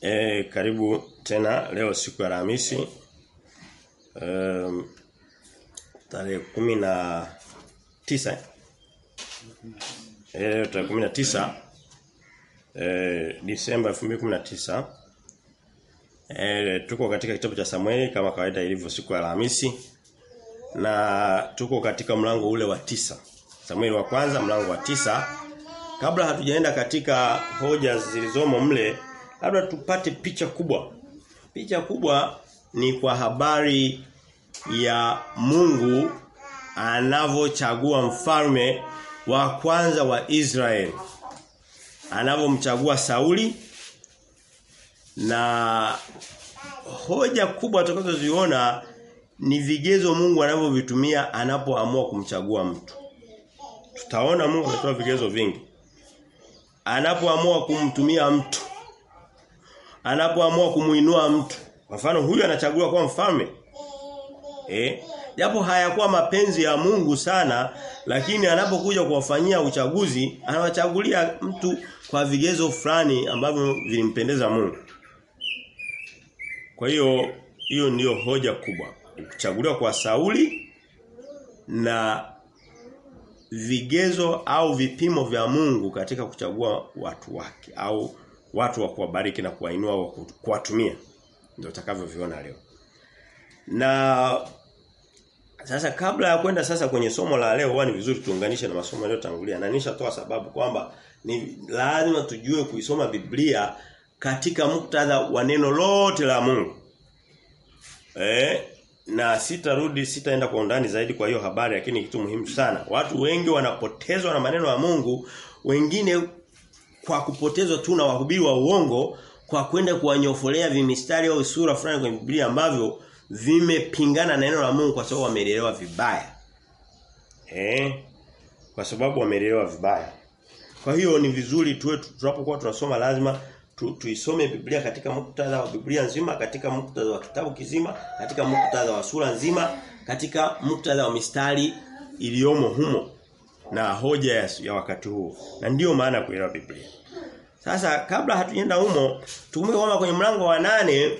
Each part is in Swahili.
E, karibu tena leo siku ya Alhamisi. Um, tarehe kumi na tisa eh? Tarehe kumi na tisa eh Disemba 2019 eh tuko katika kitabu cha Samueli kama kawaida ilivyo siku ya Alhamisi. Na tuko katika mlango ule wa tisa. Samueli wa kwanza mlango wa tisa. Kabla hatujaenda katika hoja zilizomo mle labda tupate picha kubwa picha kubwa ni kwa habari ya Mungu anavochagua mfalme wa kwanza wa Israeli anavomchagua Sauli na hoja kubwa tutakazoziona ni vigezo Mungu anavyovitumia anapoamua kumchagua mtu. Tutaona Mungu anatoa vigezo vingi. Anapoamua kumtumia mtu. Anapoamua kumuinua mtu. Kwa mfano huyu anachaguliwa kuwa mfalme. Eh? Japo hayakuwa mapenzi ya Mungu sana, lakini anapokuja kuwafanyia uchaguzi, anawachagulia mtu kwa vigezo fulani ambavyo vilimpendeza Mungu. Kwa hiyo hiyo ndiyo hoja kubwa. Kuchaguliwa kwa Sauli na vigezo au vipimo vya Mungu katika kuchagua watu wake au watu wa kuwabariki na kuwainua wa kuwatumia. Ndio utakavyoviona leo. Na sasa kabla ya kwenda sasa kwenye somo la leo huwa ni vizuri tuunganishe na masomo yaliyotangulia. Na nishatoa sababu kwamba ni lazima tujue kuisoma Biblia katika muktadha wa neno lote la Mungu. Eh, na sitarudi sitaenda kwa undani zaidi kwa hiyo habari lakini kitu muhimu sana. Watu wengi wanapotezwa na maneno ya Mungu, wengine kwa kupotezwa tu na wahubiri wa uongo kwa kwenda kuwanyofolea vimistari au sura fulani kwenye Biblia ambavyo vimepingana na neno la Mungu kwa sababu wameelewa vibaya. Eh? Kwa sababu wameelewa vibaya. Kwa hiyo ni vizuri tuwe tunapokuwa tunasoma lazima tu, tuisome Biblia katika muktadha wa Biblia nzima, katika muktadha wa kitabu kizima, katika muktadha wa sura nzima, katika muktadha wa mistari iliyomo humo na hoja ya, wakati huo. Na ndiyo maana kuelewa Biblia. Sasa kabla hatuenda humo, tukumbuke kwamba kwenye mlango wa nane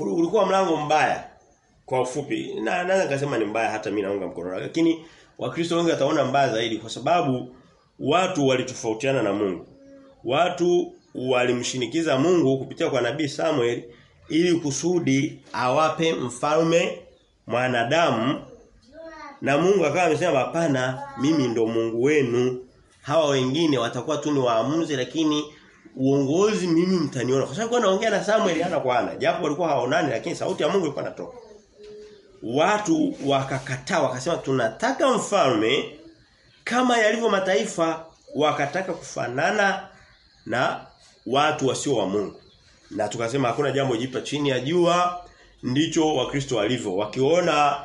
ulikuwa mlango mbaya kwa ufupi. Na naweza nikasema ni mbaya hata mimi naunga mkono. Lakini Wakristo wengi wataona mbaya zaidi kwa sababu watu walitofautiana na Mungu. Watu walimshinikiza Mungu kupitia kwa nabii Samuel ili kusudi awape mfalme mwanadamu na Mungu akawa amesema hapana mimi ndo Mungu wenu. Hawa wengine watakuwa tu ni waamuzi lakini uongozi mimi mtaniona. Kwa sababu kwa naongea na Samuel ana kwa ana. Japo walikuwa haonani lakini sauti ya Mungu ilikuwa inatoka. Watu wakakataa wakasema tunataka mfalme kama yalivyo mataifa. Wakataka kufanana na watu wasio wa Mungu. Na tukasema hakuna jambo jipa chini ya jua ndicho wakristo walivyo. Wakiona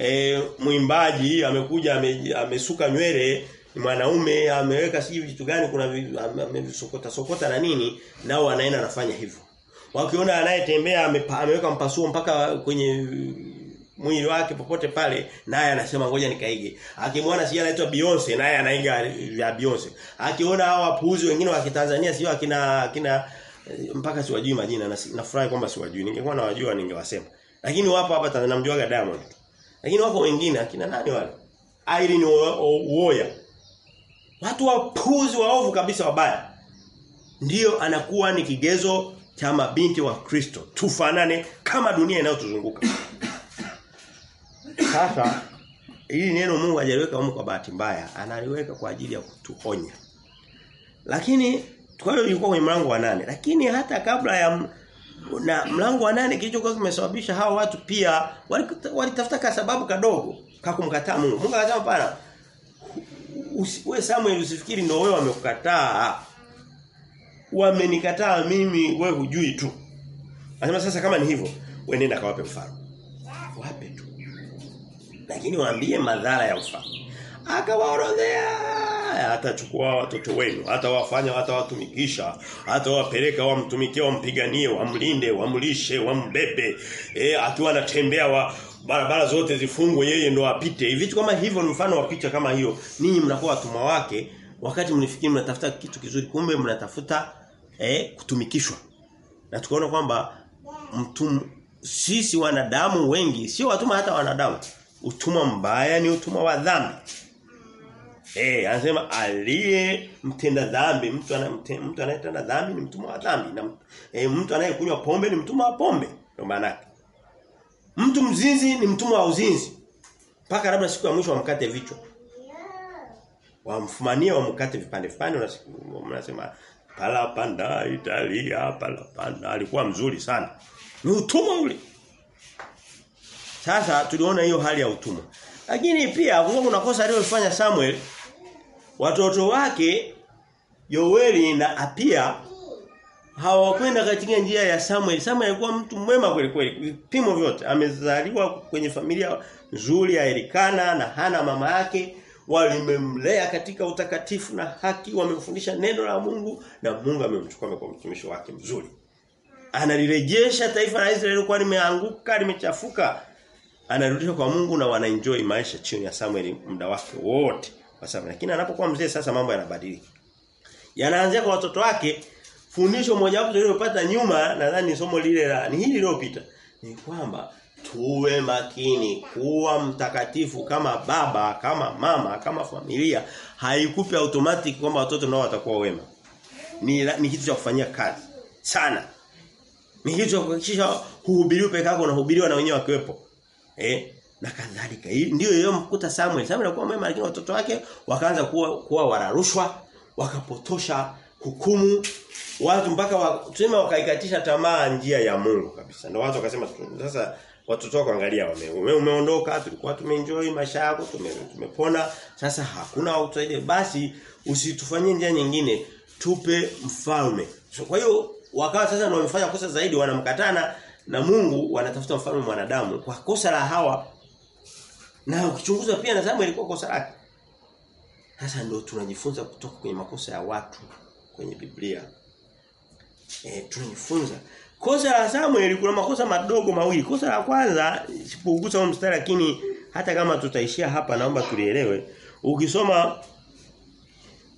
e, mwimbaji amekuja ame, amesuka nywele mwanaume ameweka siji vitu gani kuna amesokota sokota na nini nao anaenda anafanya hivyo. Wakiona anayetembea ameweka mpasuo mpaka kwenye mwili wake popote pale naye anasema ngoja nikaige. Akimwona sija anaitwa Beyonce naye anaiga vya Beyonce. Akiona hao wapuuzi wengine wa Kitanzania sio akina akina mpaka siwajui majina na nafurahi kwamba siwajui. Ningekuwa nawajua ningewasema. Lakini wapo hapa Tanzania namjuaga Diamond. Lakini wako wengine akina nani wale? Irene Uoya. Watu wapuzi waovu kabisa wabaya. Ndiyo anakuwa ni kigezo cha mabinti wa Kristo. Tufanane kama dunia inayotuzunguka. Sasa hili neno Mungu hajaliweka huko kwa bahati mbaya, analiweka kwa ajili ya kutuonya. Lakini kwa hiyo ilikuwa kwenye mlango wa nane. Lakini hata kabla ya na mlango wa nane kilichokuwa kimesababisha hao watu pia walitafuta ka sababu kadogo kakumkataa Mungu. Mungu akasema pana wewe Samuel usifikiri ndio wewe wamekukataa. Wamenikataa mimi wewe hujui tu. Anasema sasa kama ni hivyo wewe nenda kawape mfano. Wape tu lakini waambie madhara ya ufalme. Akawaorodhea atachukua watoto wenu, atawafanya atawatumikisha, atawapeleka wamtumikie, wampiganie, wamlinde, wamlishe, wambebe. Eh akiwa anatembea wa barabara zote zifungwe yeye ndo apite. Vitu kama hivyo ni mfano wa picha kama hiyo. Ninyi mnakuwa watumwa wake wakati mnifikiri mnatafuta kitu kizuri kumbe mnatafuta eh kutumikishwa. Na tukaona kwamba mtum sisi wanadamu wengi sio watumwa hata wanadamu. Utumwa mbaya ni utumwa wa dhambi. Eh, anasema aliye mtenda dhambi, mtu anayemtenda mtu anayetenda dhambi ni mtumwa wa dhambi na e, mtu anayekunywa pombe ni mtumwa wa pombe. Ndio maana yake. Mtu mzinzi ni mtumwa wa uzinzi. Mpaka labda siku ya mwisho wamkate vichwa. Wamfumania wamkate vipande vipande unasema pala panda Italia pala panda alikuwa mzuri sana. Ni utumwa ule. Sasa tuliona hiyo hali ya utumwa. Lakini pia kuna kosa alilofanya Samuel watoto wake yoweli na Apia hawakwenda katika njia ya Samuel. Samuel alikuwa mtu mwema kweli kweli. Vipimo vyote. Amezaliwa kwenye familia nzuri ya Elikana na Hana mama yake. Walimemlea katika utakatifu na haki, wamemfundisha neno la Mungu na Mungu amemchukua kwa mtumishi wake mzuri. Analirejesha taifa la Israeli lilikuwa limeanguka, limechafuka. Anarudisha kwa Mungu na wanaenjoy maisha chini ya Samuel muda wake wote. Kwa sababu lakini anapokuwa mzee sasa mambo yanabadilika. Yanaanzia kwa watoto wake fundisho moja wapo tulilopata nyuma nadhani somo lile la ni hili lililopita ni kwamba tuwe makini kuwa mtakatifu kama baba kama mama kama familia haikupi automatic kwamba watoto nao watakuwa wema. Ni ni kitu cha kufanyia kazi sana. Ni kitu cha kuhakikisha peke yako unahubiriwa na wenyewe wakiwepo. Eh na kadhalika. Hii ndio yeye mkuta Samuel. Samuel alikuwa mwema lakini watoto wake wakaanza kuwa kuwa wararushwa wakapotosha hukumu. Watu mpaka wa, tuseme wakaikatisha tamaa njia ya Mungu kabisa. Ndio watu wakasema sasa watoto wako angalia wame, ume, umeondoka tulikuwa tumeenjoy maisha yako tume, tumepona sasa hakuna utusaidie basi usitufanyie njia nyingine tupe mfalme. So, kwa hiyo wakawa sasa ndio wamefanya kosa zaidi wanamkatana na Mungu wanatafuta mfalme mwanadamu kwa kosa la hawa na ukichunguza pia na Samuel ilikuwa kosa lake. Sasa ndio tunajifunza kutoka kwenye makosa ya watu kwenye Biblia. Eh tunajifunza. Kosa la Samuel kuna makosa madogo mawili. Kosa la kwanza sipogusa huo mstari lakini hata kama tutaishia hapa naomba tulielewe. Ukisoma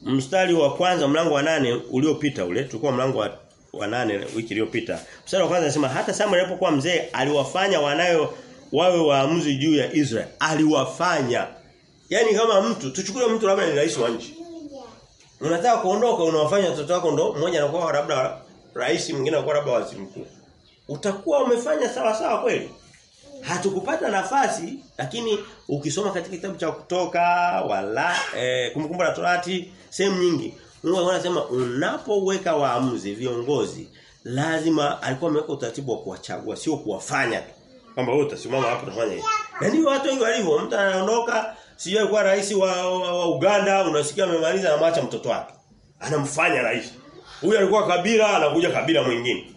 mstari wa kwanza mlango wa nane uliopita ule tulikuwa mlango wa, wa nane wiki iliyopita. Mstari wa kwanza anasema hata Samuel alipokuwa mzee aliwafanya wanayo wawe waamuzi juu ya Israel. Aliwafanya. yani kama mtu tuchukue mtu labda ni rais wa nchi. Unataka kuondoka unawafanya watoto wako ndo mmoja anakuwa labda rais mwingine anakuwa labda waziri mkuu. Utakuwa umefanya sawa sawa kweli? Hatukupata nafasi lakini ukisoma katika kitabu cha kutoka wala eh, kumkumbuka la Torati sehemu nyingi Mungu anasema unapoweka waamuzi viongozi lazima alikuwa ameweka utaratibu wa kuwachagua sio kuwafanya tu. Kwamba wewe utasimama hapo utafanya hivi. Na ndio watu wengi walivyo mtu anaondoka sijui kwa rais wa, wa, wa Uganda unasikia amemaliza na mwacha mtoto wake. Anamfanya rais. Huyu alikuwa kabila anakuja kabila mwingine.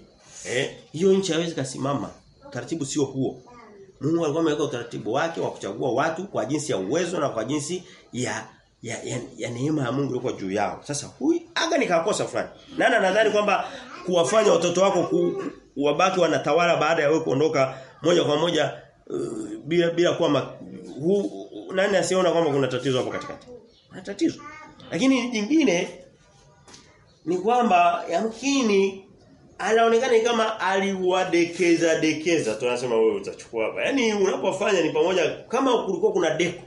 Eh, hiyo nchi haiwezi kasimama. Taratibu sio huo. Mungu alikuwa ameweka utaratibu wake wa kuchagua watu kwa jinsi ya uwezo na kwa jinsi ya ya, ya, ya neema ya Mungu ilikuwa juu yao. Sasa huyu aga nikakosa fulani. Nana nadhani kwamba kuwafanya watoto wako ku, wabaki wanatawala baada ya wewe kuondoka moja kwa moja uh, bila bila kuwa ma, hu, nani asiona kwamba kuna tatizo hapo katikati. Kuna tatizo. Lakini jingine ni kwamba yamkini anaonekana kama aliwadekeza dekeza tunasema wewe utachukua hapa. Yaani unapofanya ni pamoja kama kulikuwa kuna deko.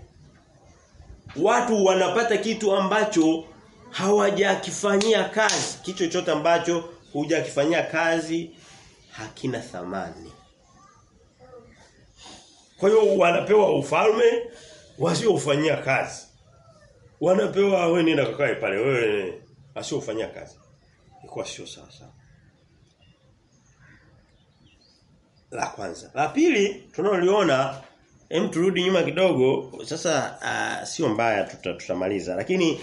Watu wanapata kitu ambacho hawajakifanyia kazi. Kitu chochote ambacho hujakifanyia kazi hakina thamani. Kwa hiyo wanapewa ufalme wasiofanyia kazi. Wanapewa wewe nenda kakae pale wewe asiofanyia kazi. Ilikuwa sio sawa sawa. La kwanza. La pili tunaliona hem turudi nyuma kidogo sasa uh, sio mbaya tuta, tutamaliza lakini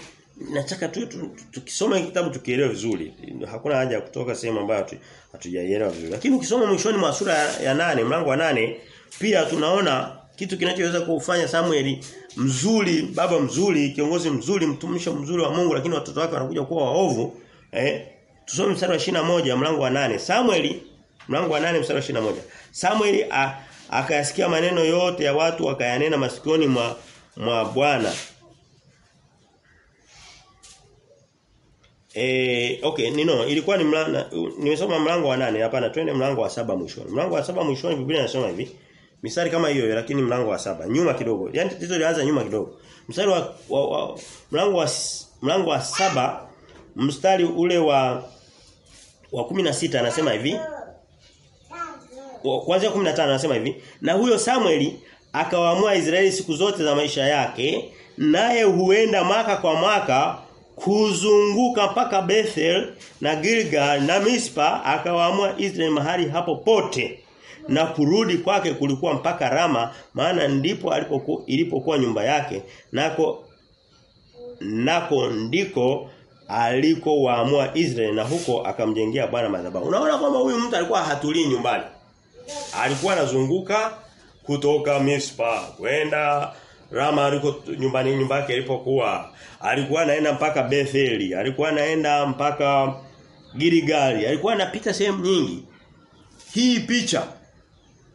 nataka tu tukisoma tu, tu, kitabu tukielewe vizuri hakuna haja ya kutoka sehemu ambayo hatujaielewa vizuri lakini ukisoma mwishoni mwa sura ya, ya nane mlango wa nane pia tunaona kitu kinachoweza kufanya Samueli mzuri baba mzuri kiongozi mzuri mtumishi mzuri wa Mungu lakini watoto wake wanakuja kuwa waovu eh tusome mstari wa 21 mlango wa nane Samueli mlango wa nane mstari wa 21 Samueli akayasikia maneno yote ya watu akayanena masikioni mwa mwa Bwana Eh okay ni no ilikuwa ni mlango nimesoma mlango wa nane hapana twende mlango wa saba mwishoni. Mlango wa saba mwishoni Biblia inasema hivi. Misari kama hiyo lakini mlango wa saba nyuma kidogo. Yaani tatizo lianza nyuma kidogo. Mstari wa, wa, wa mlango wa mlango wa saba mstari ule wa wa 16 anasema hivi. Kuanzia 15 anasema hivi, na huyo Samueli akawaamua Israeli siku zote za maisha yake, naye huenda mwaka kwa mwaka kuzunguka mpaka Bethel na Gilgal na Mispa akawaamua Israeli mahali hapo pote na kurudi kwake kulikuwa mpaka Rama maana ndipo alipokuwa ilipokuwa nyumba yake nako nako ndiko alikowaamua Israeli na huko akamjengea Bwana madhabahu. Unaona kwamba huyu mtu alikuwa hatulii nyumbani. Alikuwa anazunguka kutoka Mispa kwenda Rama aliko nyumbani nyumba yake ilipokuwa. Alikuwa anaenda mpaka Betheli, alikuwa anaenda mpaka Gilgali, alikuwa anapita sehemu nyingi. Hii picha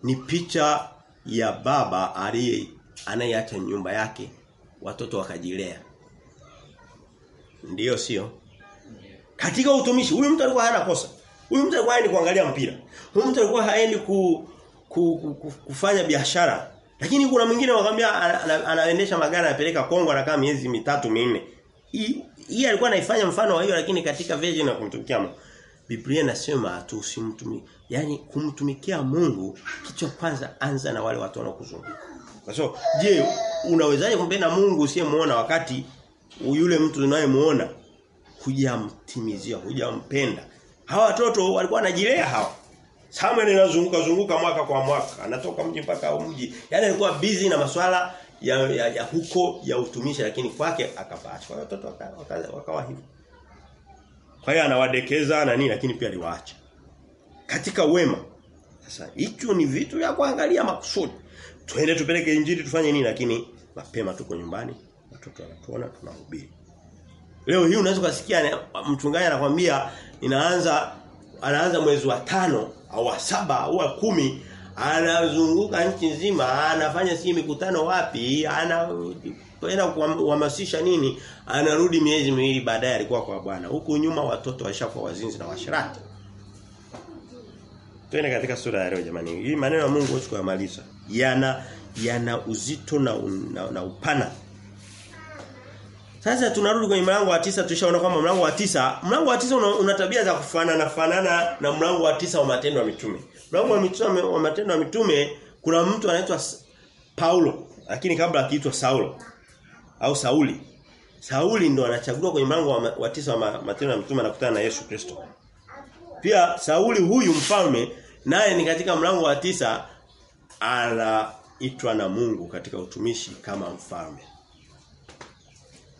ni picha ya baba aliye anayeacha nyumba yake watoto wakajilea. Ndiyo sio? Katika utumishi huyu mtu alikuwa hana kosa. Huyu mtu alikuwa haendi kuangalia mpira. Huyu mtu alikuwa haendi ku, ku, ku, ku, kufanya biashara. Lakini kuna mwingine wakamwambia anaendesha magari anapeleka Kongo anakaa miezi mitatu minne. Hii alikuwa anaifanya mfano wa hiyo lakini katika version ya kumtumikia Mungu. Biblia inasema tusimtumie. Yaani kumtumikia Mungu kichwa kwanza anza na wale watu wanaokuzunguka. Kwa sababu je, unawezaje kumpenda Mungu usiyemuona wakati yule mtu unayemuona hujamtimizia, hujampenda. Hawa watoto walikuwa wanajilea hawa. Samuel anazunguka zunguka mwaka kwa mwaka, anatoka mji mpaka mji. Yaani alikuwa busy na masuala ya, ya, ya huko ya utumishi lakini kwake akapaacha. Kwa watoto wakawa waka, waka hivyo. Kwa hiyo anawadekeza na nini lakini pia aliwaacha. Katika wema. Sasa hicho ni vitu vya kuangalia makusudi. Twende tupeleke injili tufanye nini lakini mapema tuko nyumbani watoto wanatuona tunahubiri. Leo hii unaweza kusikia mchungaji anakuambia inaanza anaanza mwezi wa tano au wa saba au wa kumi anazunguka nchi nzima anafanya si mikutano wapi ana anaenda kuhamasisha nini anarudi miezi miwili baadaye alikuwa kwa bwana huku nyuma watoto washakuwa wazinzi na washirati Twende katika sura ya leo jamani. Hii maneno ya Mungu huwezi kuyamaliza. Yana yana uzito na, na, na upana. Sasa tunarudi kwenye mlango wa tisa tushaona kwamba mlango wa tisa, mlango wa tisa una, una tabia za kufanana fanana na mlango wa tisa wa matendo ya mitume. Mlango wa mitume wa matendo ya mitume kuna mtu anaitwa Paulo, lakini kabla akiitwa Saulo au Sauli. Sauli ndo anachaguliwa kwenye mlango wa, wa tisa wa matendo ya mitume anakutana na Yesu Kristo. Pia Sauli huyu mfalme naye ni katika mlango wa tisa anaitwa na Mungu katika utumishi kama mfalme.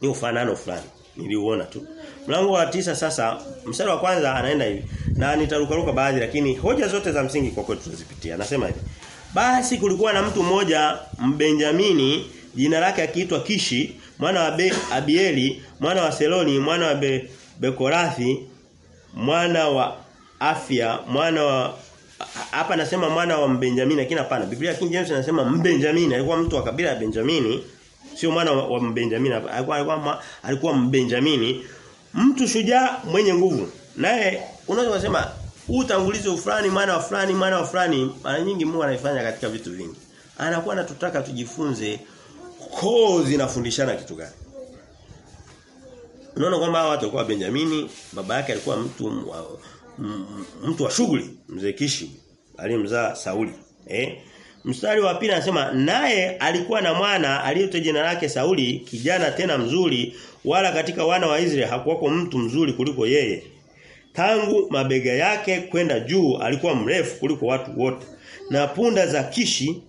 Ni ufanano fulani niliuona tu. Mlango wa tisa sasa mstari wa kwanza anaenda hivi. Na nitarukaruka baadhi lakini hoja zote za msingi kwa kweli tunazipitia. Anasema hivi. Basi kulikuwa na mtu mmoja Mbenjamini jina lake akiitwa Kishi mwana wa Be, Abieli mwana wa Seloni mwana wa Be, Bekorathi mwana wa Afya mwana wa hapa nasema mwana wa Benjamini lakini hapana. Biblia King James inasema Mbenjamini alikuwa mtu wa kabila ya Benjamini sio mwana wa, wa Benjamini alikuwa alikuwa, alikuwa Mbenjamini. Mtu shujaa mwenye nguvu. Naye unaweza kusema utangulizi fulani mwana wa fulani mwana wa fulani. Mara nyingi Mungu anaifanya katika vitu vingi. Anakuwa anatutaka tujifunze koo zinafundishana kitu gani. Unaona kwamba hawa watu walikuwa Benjamini, baba yake alikuwa mtu mtu wa shughuli, mzee Kishi, aliyemzaa Sauli. Eh? Mstari wa pili anasema naye alikuwa na mwana aliyeitwa jina lake Sauli, kijana tena mzuri, wala katika wana wa Israeli hakuwako mtu mzuri kuliko yeye. Tangu mabega yake kwenda juu alikuwa mrefu kuliko watu wote. Na punda za Kishi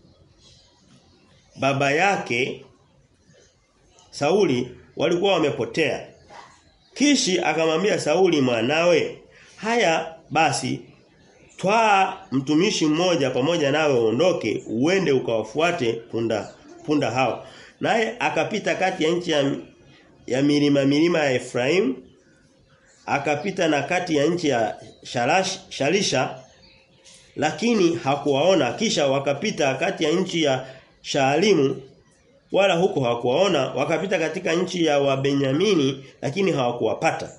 baba yake Sauli walikuwa wamepotea. Kishi akamwambia Sauli mwanawe, "Haya basi, twaa mtumishi mmoja pamoja nawe uondoke, uende ukawafuate punda punda hao." Naye akapita kati ya nchi ya, ya milima milima ya Efraim, akapita na kati ya nchi ya Shalash, Shalisha lakini hakuwaona. Kisha wakapita kati ya nchi ya Shaalimu wala huko hawakuwaona. Wakapita katika nchi ya Wabenyamini lakini hawakuwapata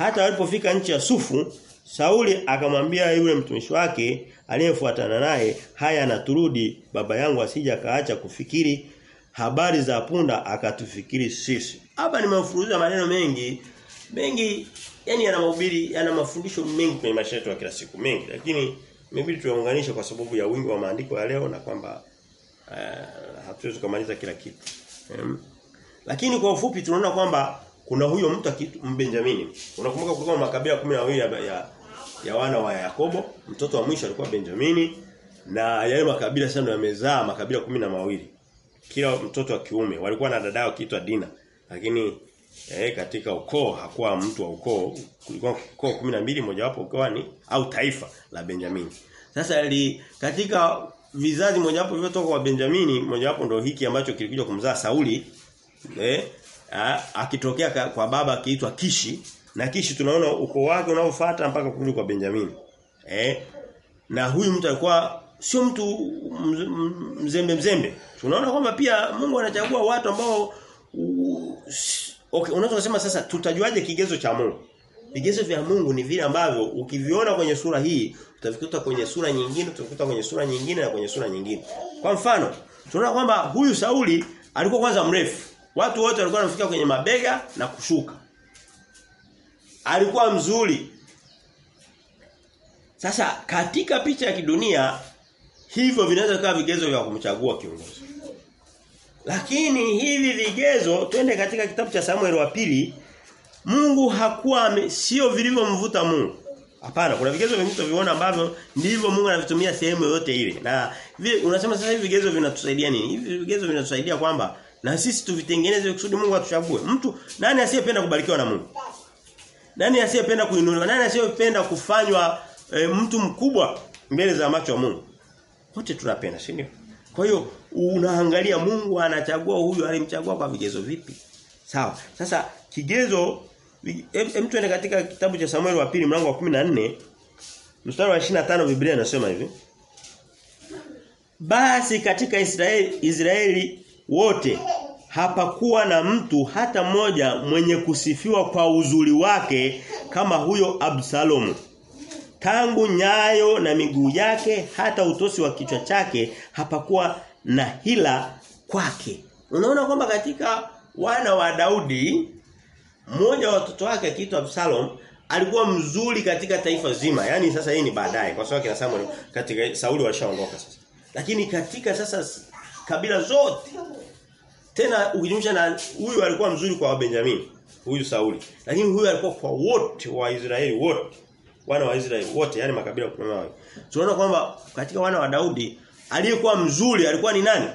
hata walipofika nchi ya Sufu Sauli akamwambia yule mtumishi wake aliyefuatana naye haya naturudi baba yangu asija kaacha kufikiri habari za punda akatufikiri sisi. Hapa nimefuruza maneno mengi mengi yani yana mahubiri yana mafundisho mengi kwenye maisha yetu kila siku mengi. Lakini imebidi tuyaunganishe kwa sababu ya wingi wa maandiko ya leo na kwamba uh, hatuwezi kumaliza kila kitu. Um, lakini kwa ufupi tunaona kwamba kuna huyo mtu akitu Benjamini unakumbuka kulikuwa makabila 12 ya, ya ya wana wa Yakobo mtoto wa mwisho alikuwa Benjamini na yale makabila sasa yamezaa makabila kumi na mawili. Kila mtoto wa kiume walikuwa na dada yao kiitwa Dina lakini eh, katika ukoo hakuwa mtu wa ukoo. Kulikuwa ukoo 12 mojawapo ukawa ni au taifa la Benjamini. Sasa li, katika vizazi mojawapo vilivyotoka kwa Benjamini mojawapo ndio hiki ambacho kilikuja kumzaa Sauli eh akitokea kwa baba akiitwa Kishi na Kishi tunaona uko wake unaofuata mpaka kurudi kwa Benjamini eh? Na huyu mtu alikuwa sio mtu mzembe mzembe. Tunaona kwamba pia Mungu anachagua watu ambao okay unaweza kusema sasa tutajuaje kigezo cha Mungu? Vigezo vya Mungu ni vile ambavyo ukiviona kwenye sura hii utavikuta kwenye sura nyingine utavikuta kwenye sura nyingine na kwenye sura nyingine. Kwa mfano tunaona kwamba huyu Sauli alikuwa kwanza mrefu watu wote walikuwa wanafikia kwenye mabega na kushuka alikuwa mzuri sasa katika picha ya kidunia hivyo vinaweza kuwa vigezo vya kumchagua kiongozi. Lakini hivi vigezo twende katika kitabu cha Samuel wa pili Mungu hakuwa sio vilivyomvuta Mungu. Hapana, kuna vigezo vingi mtu viona ambavyo ndivyo Mungu anavitumia sehemu yote ile. Na unasema sasa hivi vigezo vinatusaidia nini? Hivi vigezo vinatusaidia kwamba na sisi tuvitengeneze kusudi Mungu atuchague. Mtu nani asiyependa kubarikiwa na Mungu? Nani asiyependa kuinuliwa? Nani asiyependa kufanywa e, mtu mkubwa mbele za macho ya Mungu? Wote tunapenda, si ndio? Kwa hiyo unaangalia Mungu anachagua huyu alimchagua kwa vigezo vipi? Sawa. Sasa kigezo hem tuende katika kitabu cha Samuel wa pili mlango wa 14 mstari wa 25 Biblia inasema hivi. Basi katika Israeli Israeli wote hapakuwa na mtu hata mmoja mwenye kusifiwa kwa uzuri wake kama huyo Absalomu tangu nyayo na miguu yake hata utosi wa kichwa chake hapakuwa na hila kwake. Unaona kwamba katika wana wa Daudi mmoja wa watoto wake akiitwa Absalom alikuwa mzuri katika taifa zima. yani sasa hii ni baadaye kwa sababu kina Samuel katika Sauli washaongoka sasa. Lakini katika sasa kabila zote tena ukijumlisha na huyu alikuwa mzuri kwa Benjamin huyu Sauli. Lakini huyu alikuwa kwa wote wa Israeli wote wana wa Israeli wote yani makabila 12. Tunaona kwamba katika wana wa Daudi aliyekuwa mzuri alikuwa ni nani?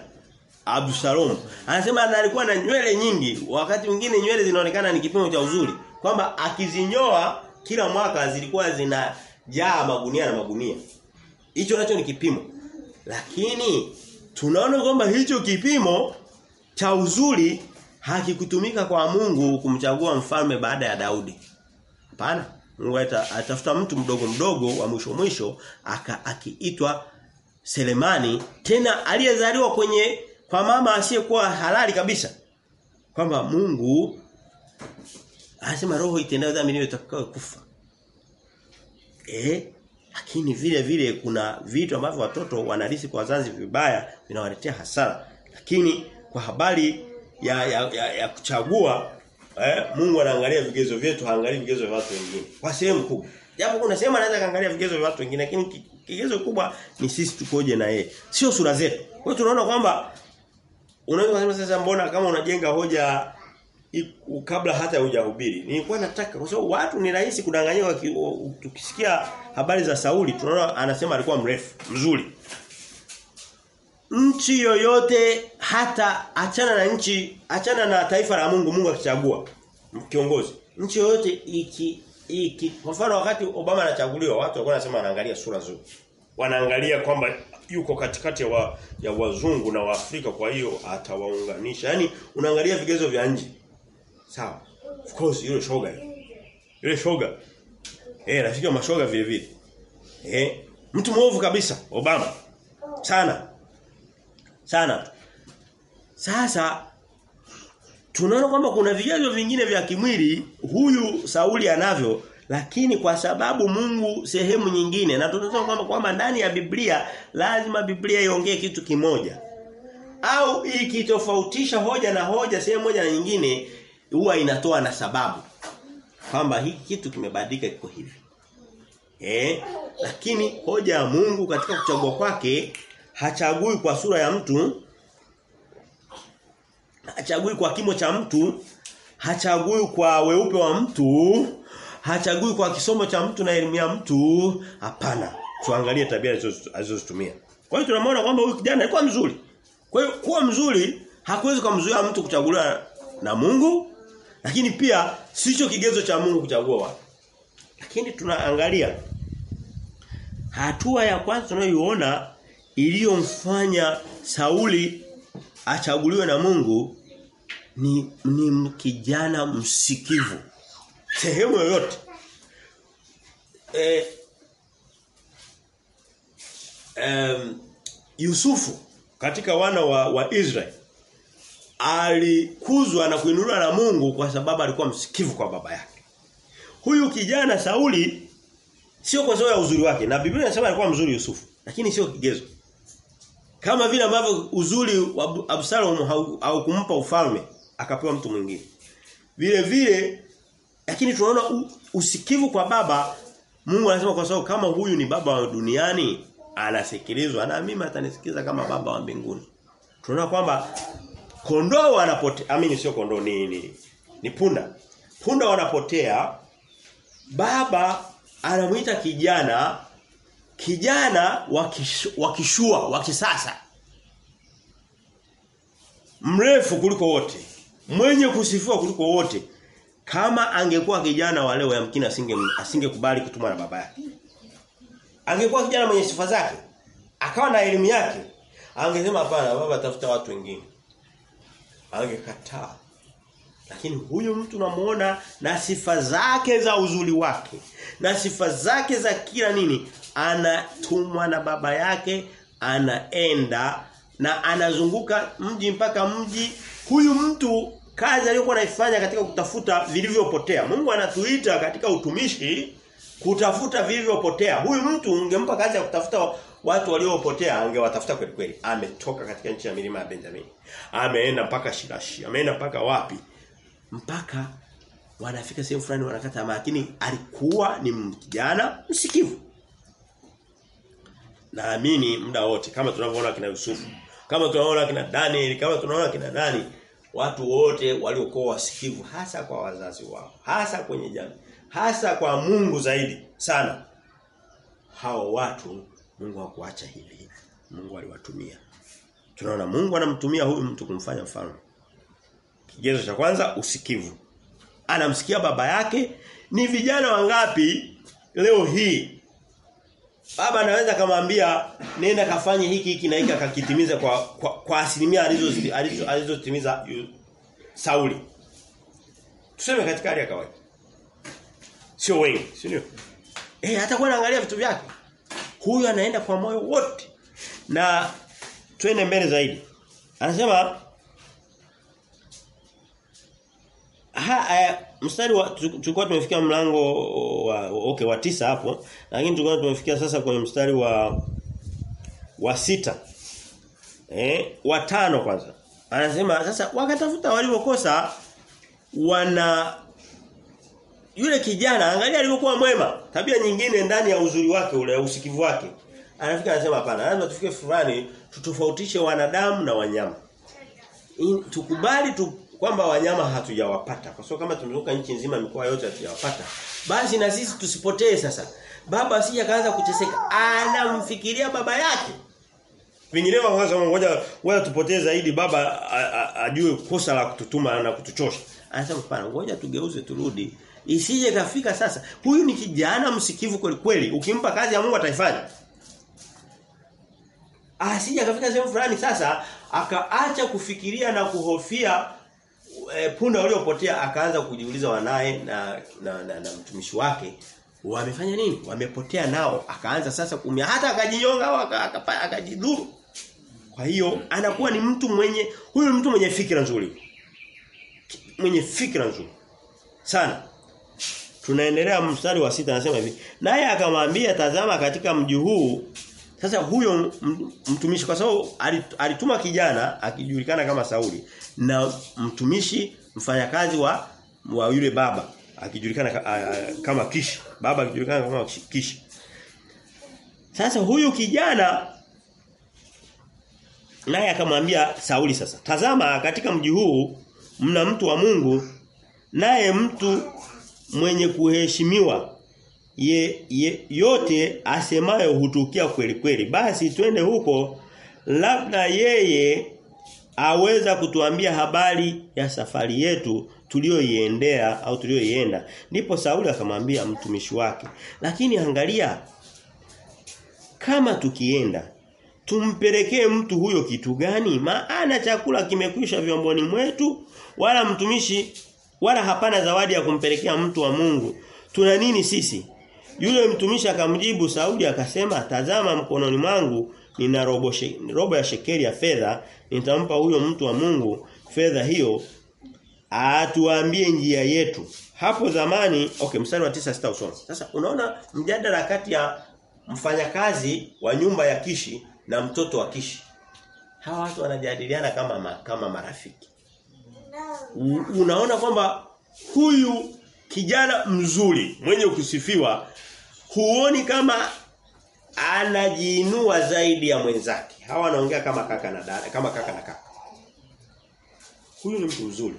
Absalom. Anasema alikuwa na nywele nyingi, wakati mwingine nywele zinaonekana ni kipimo cha uzuri, kwamba akizinyoa kila mwaka zilikuwa zinajaa magunia na magunia. Hicho nacho ni kipimo. Lakini tunaona kwamba hicho kipimo cha uzuri hakikutumika kwa Mungu kumchagua mfalme baada ya Daudi. Hapana. Mungu atafuta mtu mdogo mdogo wa mwisho mwisho aka akiitwa Selemani tena aliyezaliwa kwenye kwa mama asiyekuwa halali kabisa kwamba Mungu anasema roho itendayo dhambi ndio itakayo kufa eh lakini vile vile kuna vitu ambavyo watoto wanalisi kwa wazazi vibaya vinawaletea hasara lakini kwa habari ya ya, ya, ya kuchagua Eh, Mungu anaangalia vigezo vyetu, haangalii vigezo vya watu wengine. Kwa sehemu kubwa. Japo kuna sehemu anaweza kaangalia vigezo vya watu wengine, lakini kigezo kubwa ni sisi tukoje na yeye. Sio sura zetu. Kwa hiyo tunaona kwamba unaweza kusema sasa mbona kama unajenga hoja kabla hata hujahubiri. Nilikuwa nataka kwa sababu watu ni rahisi kudanganywa tukisikia habari za Sauli tunaona anasema alikuwa mrefu, mzuri. Nchi yoyote hata achana na nchi, achana na taifa la Mungu Mungu akichagua kiongozi. Nchi yoyote iki iki kwa mfano wakati Obama anachaguliwa watu walikuwa wanasema wanaangalia sura nzuri. Wanaangalia kwamba yuko katikati ya, wa, ya wazungu na waafrika kwa hiyo atawaunganisha. yani unaangalia vigezo vya nje. Sawa. Of course yule shoga. Yule shoga. Eh rafiki wa mashoga vile vile. Eh mtu mwovu kabisa Obama. Sana. Sana. Sasa tunaona kwamba kuna vigezo vingine vya kimwili huyu Sauli anavyo lakini kwa sababu Mungu sehemu nyingine na tunasema kwamba kwamba ndani ya Biblia lazima Biblia iongee kitu kimoja. Au ikitofautisha hoja na hoja sehemu moja na nyingine huwa inatoa na sababu. Kwamba hiki kitu kimebadilika kiko hivi. Eh? Lakini hoja ya Mungu katika kuchagua kwake hachagui kwa sura ya mtu hachagui kwa kimo cha mtu hachagui kwa weupe wa mtu hachagui kwa kisomo cha mtu na elimu ya mtu. Hapana. Tuangalie tabia alizozitumia. Kwa hiyo tunamwona kwamba huyu kijana alikuwa mzuri. Kwa hiyo kuwa mzuri hakuwezi kumzuia mtu kuchaguliwa na Mungu lakini pia sicho kigezo cha Mungu kuchagua watu. Lakini tunaangalia hatua ya kwanza tunayoiona iliyomfanya Sauli achaguliwe na Mungu ni, ni kijana msikivu sehemu yoyote eh, um, Yusufu katika wana wa, wa Israel alikuzwa na kuinuliwa na Mungu kwa sababu alikuwa msikivu kwa baba yake. Huyu kijana Sauli sio kwa sababu ya uzuri wake na Biblia inasema alikuwa mzuri Yusufu lakini sio kigezo. Kama vile ambavyo uzuri wa Absalom haukumpa ufalme akapewa mtu mwingine. Vile vile lakini tunaona usikivu kwa baba Mungu anasema kwa sababu kama huyu ni baba wa duniani anasikilizwa na mimi atanisikiliza kama baba wa mbinguni. Tunaona kwamba kondoo wanapotea, amini sio kondoo ni, ni ni punda. Punda wanapotea baba anamuita kijana kijana wa kishua wa kisasa. Mrefu kuliko wote. Mwenye kusifiwa kuliko wote. Kama angekuwa kijana wa leo yamkini asinge asingekubali kutumwa na baba yake. Angekuwa kijana mwenye sifa zake akawa na elimu yake angesema hapana baba tafuta watu wengine. Angekataa. Lakini huyu mtu namuona na sifa zake za uzuri wake na sifa zake za kila nini anatumwa na baba yake anaenda na anazunguka mji mpaka mji. Huyu mtu kazi aliyokuwa anaifanya katika kutafuta vilivyopotea Mungu anatuita katika utumishi kutafuta vilivyopotea. Huyu mtu ungempa kazi ya kutafuta watu waliopotea angewatafuta kweli kweli. Ametoka katika nchi ya milima ya Benjamin ameenda mpaka Shilashi ameenda mpaka wapi? Mpaka wanafika sehemu fulani wanakata lakini alikuwa ni kijana msikivu naamini muda wote kama tunavyoona kina Yusufu kama tunaona kina Daniel kama tunaona kina nani watu wote waliokuwa wasikivu hasa kwa wazazi wao hasa kwenye jamii hasa kwa Mungu zaidi sana. Hao watu Mungu hakuacha hivi. Mungu aliwatumia. Tunaona Mungu anamtumia huyu mtu kumfanya mfalme. Kigezo cha kwanza usikivu. Anamsikia baba yake ni vijana wangapi leo hii baba anaweza kumwambia nenda kafanye hiki hiki na hiki akakitimiza kwa kwa, kwa asilimia alizo alizotimiza alizo Sauli. Tuseme katika hali ya kawaida. Sio wengi si ndio? Eh hata kwa anaangalia vitu vyake. Huyu anaenda kwa moyo wote. Na twende mbele zaidi. Anasema ha eh, mstari wa tulikuwa tumefikia mlango wa okay wa tisa hapo lakini tulikuwa tumefikia sasa kwenye mstari wa wa sita. Eh wa tano kwanza. Anasema sasa wakatafuta walivyokosa wana yule kijana angalia alivyokuwa mwema. Tabia nyingine ndani ya uzuri wake ule usikivu wake. Anafika anasema hapana lazima tufike fulani tutofautishe wanadamu na wanyama. In, tukubali tu kwamba wanyama hatujawapata. Kwa sababu kama tumezunguka nchi nzima mikoa yote hatujawapata. Basi na sisi tusipotee sasa. Baba asija kaanza kuteseka. Anamfikiria baba yake. Vinginevyo kwanza ngoja ngoja tupotee zaidi. Baba ajue kosa la kututuma na kutuchosha. Anasema hapana ngoja tugeuze turudi. Isije kafika sasa. Huyu ni kijana msikivu kweli kweli. Ukimpa kazi ya Mungu ataifanya. Asije kafika sehemu fulani sasa akaacha kufikiria na kuhofia e, punda waliopotea akaanza kujiuliza wanaye na na, na, na mtumishi wake wamefanya nini? Wamepotea nao. Akaanza sasa kumia hata akajinyonga au akajidhuru. Kwa hiyo anakuwa ni mtu mwenye huyu mtu mwenye fikra nzuri. Mwenye fikra nzuri. Sana. Tunaendelea mstari wa sita anasema hivi naye akamwambia tazama katika mji huu sasa huyo mtumishi kwa sababu alituma kijana akijulikana kama Sauli na mtumishi mfanyakazi wa wa yule baba akijulikana kama Kishi. Baba akijulikana kama Kishi. Sasa huyu kijana naye akamwambia Sauli sasa tazama katika mji huu mna mtu wa Mungu naye mtu mwenye kuheshimiwa ye, ye, yote asemayo hutukia kweli kweli. Basi twende huko. Labda yeye aweza kutuambia habari ya safari yetu tuliyoiendea au tuliyoienda. ndipo Sauli akamwambia mtumishi wake lakini angalia kama tukienda tumpelekee mtu huyo kitu gani? Maana chakula kimekwisha vyomboni mwetu wala mtumishi wala hapana zawadi ya kumpelekea mtu wa Mungu. Tuna nini sisi yule mtumishi akamjibu Sauli akasema tazama mkononi mwangu nina robo, she, robo ya shekeli ya fedha nitampa huyo mtu wa Mungu fedha hiyo atuambie njia yetu. Hapo zamani okay mstari wa tisa sita usome. Sasa unaona mjadala kati ya mfanyakazi wa nyumba ya Kishi na mtoto wa Kishi. Hawa watu wanajadiliana kama ma, kama marafiki. U, unaona kwamba huyu kijana mzuri mwenye kusifiwa huoni kama anajiinua zaidi ya mwenzake. Hawa wanaongea kama kaka na dada, kama kaka na kaka. Huyu ni mtu mzuri.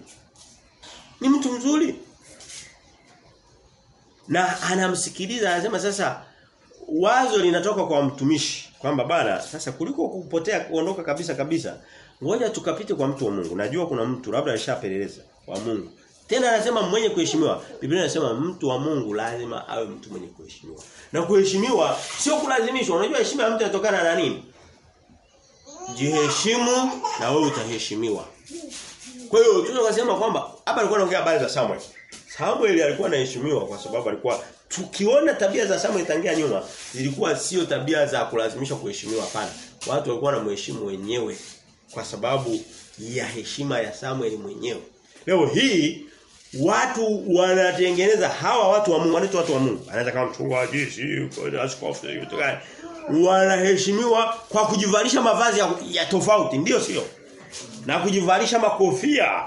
Ni mtu mzuri. Na anamsikiliza anasema sasa wazo linatoka kwa mtumishi kwamba bana sasa kuliko kupotea kuondoka kabisa kabisa ngoja tukapite kwa mtu wa Mungu. Najua kuna mtu labda alishapeleleza wa Mungu. Tena anasema mwenye kuheshimiwa. Biblia inasema mtu wa Mungu lazima awe mtu mwenye kuheshimiwa. Na kuheshimiwa sio kulazimishwa. Unajua heshima ya mtu inatokana na nini? Jiheshimu na wewe utaheshimiwa. Kwa hiyo tunaweza kusema kwamba hapa alikuwa anaongea habari za Samuel. Samuel alikuwa anaheshimiwa kwa sababu alikuwa tukiona tabia za Samuel tangia nyuma zilikuwa sio tabia za kulazimishwa kuheshimiwa hapana. Watu walikuwa wanamheshimu wenyewe kwa sababu ya heshima ya Samuel mwenyewe. Leo hii watu wanatengeneza hawa watu wa Mungu, wanaitwa watu wa Mungu. Anaweza kama mchungaji, si askofu, yote gani. Wanaheshimiwa kwa kujivalisha mavazi ya, ya tofauti, ndio sio? Na kujivalisha makofia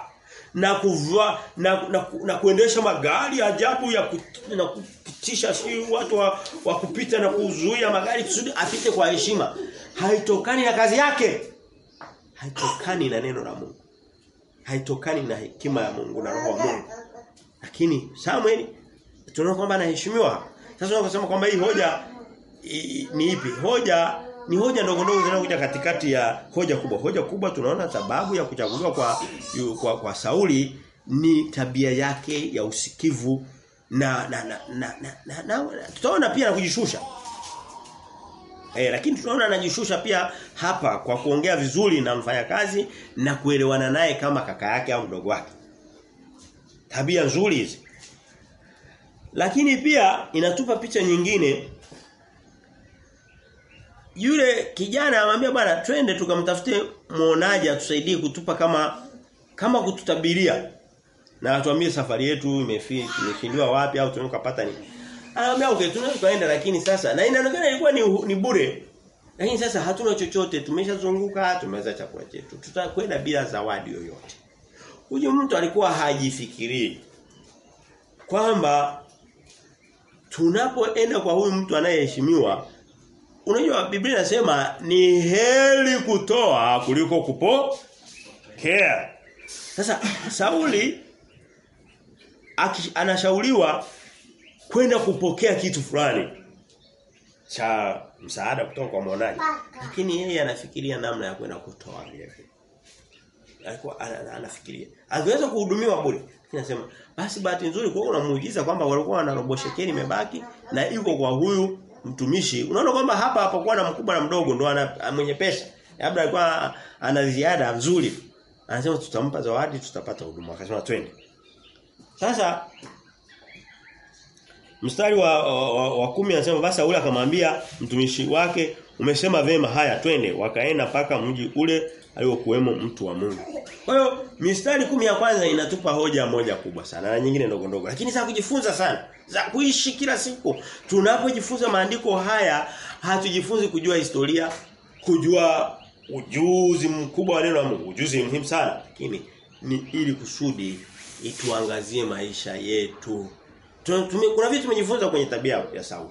na kuvaa na, na, na kuendesha magari ajabu ya na kupitisha si watu wa, wa kupita na kuzuia magari kusudi apite kwa heshima. Haitokani na kazi yake. Haitokani na neno la Mungu haitokani na hekima ya Mungu na roho wa Mungu. Lakini Samuel tunaona kwamba anaheshimiwa. Sasa tunasema kwamba hii hoja i, ni ipi? Hoja ni hoja ndogo ndogo zinazokuja katikati ya hoja kubwa. Hoja kubwa tunaona sababu ya kuchaguliwa kwa kwa, kwa Sauli ni tabia yake ya usikivu na na na na, na, na, na, na tutaona pia na kujishusha. Eh lakini tunaona anajishusha pia hapa kwa kuongea vizuri na mfanyakazi na kuelewana naye kama kaka yake au mdogo wake. Tabia nzuri hizi. Lakini pia inatupa picha nyingine yule kijana anamwambia bwana twende tukamtafute muonaji atusaidie kutupa kama kama kututabiria na atuambie safari yetu imefindwa wapi au tunakapata nini Anamwambia okay tunaweza kaenda lakini sasa na inaonekana ilikuwa ni, ni bure. Lakini sasa hatuna chochote tumeshazunguka tumeweza chakula chetu. Tutakwenda bila zawadi yoyote. Huyu mtu alikuwa hajifikirii kwamba tunapoenda kwa huyu mtu anayeheshimiwa unajua Biblia inasema ni heri kutoa kuliko kupokea. Sasa Sauli anashauriwa kwenda kupokea kitu fulani cha msaada kutoka kwa mwonaji lakini yeye anafikiria namna ya kwenda kutoa vile vile alikuwa anafikiria. Angeweza kuhudumiwa bure. Anasema basi bahati nzuri kwa kuna muujiza kwamba walikuwa wana robo shekeli imebaki na iko kwa huyu mtumishi. Unaona kwamba hapa hapakuwa na mkubwa na mdogo ndo ana mwenye pesa. Labda alikuwa ana ziada nzuri. Anasema tutampa zawadi tutapata huduma. Akasema twende. Sasa Mstari wa, wa, wa, wa kumi anasema basi yule akamwambia mtumishi wake umesema vema haya twende wakaenda mpaka mji ule aliokuwemo mtu wa Mungu. Kwa hiyo mistari kumi ya kwanza inatupa hoja moja kubwa sana na nyingine ndogo ndogo lakini za kujifunza sana za kuishi kila siku. Tunapojifunza maandiko haya hatujifunzi kujua historia, kujua ujuzi mkubwa wa neno la Mungu. Ujuzi muhimu sana lakini ni ili kusudi ituangazie maisha yetu. Tume, kuna vitu tumejifunza kwenye tabia ya Sauli.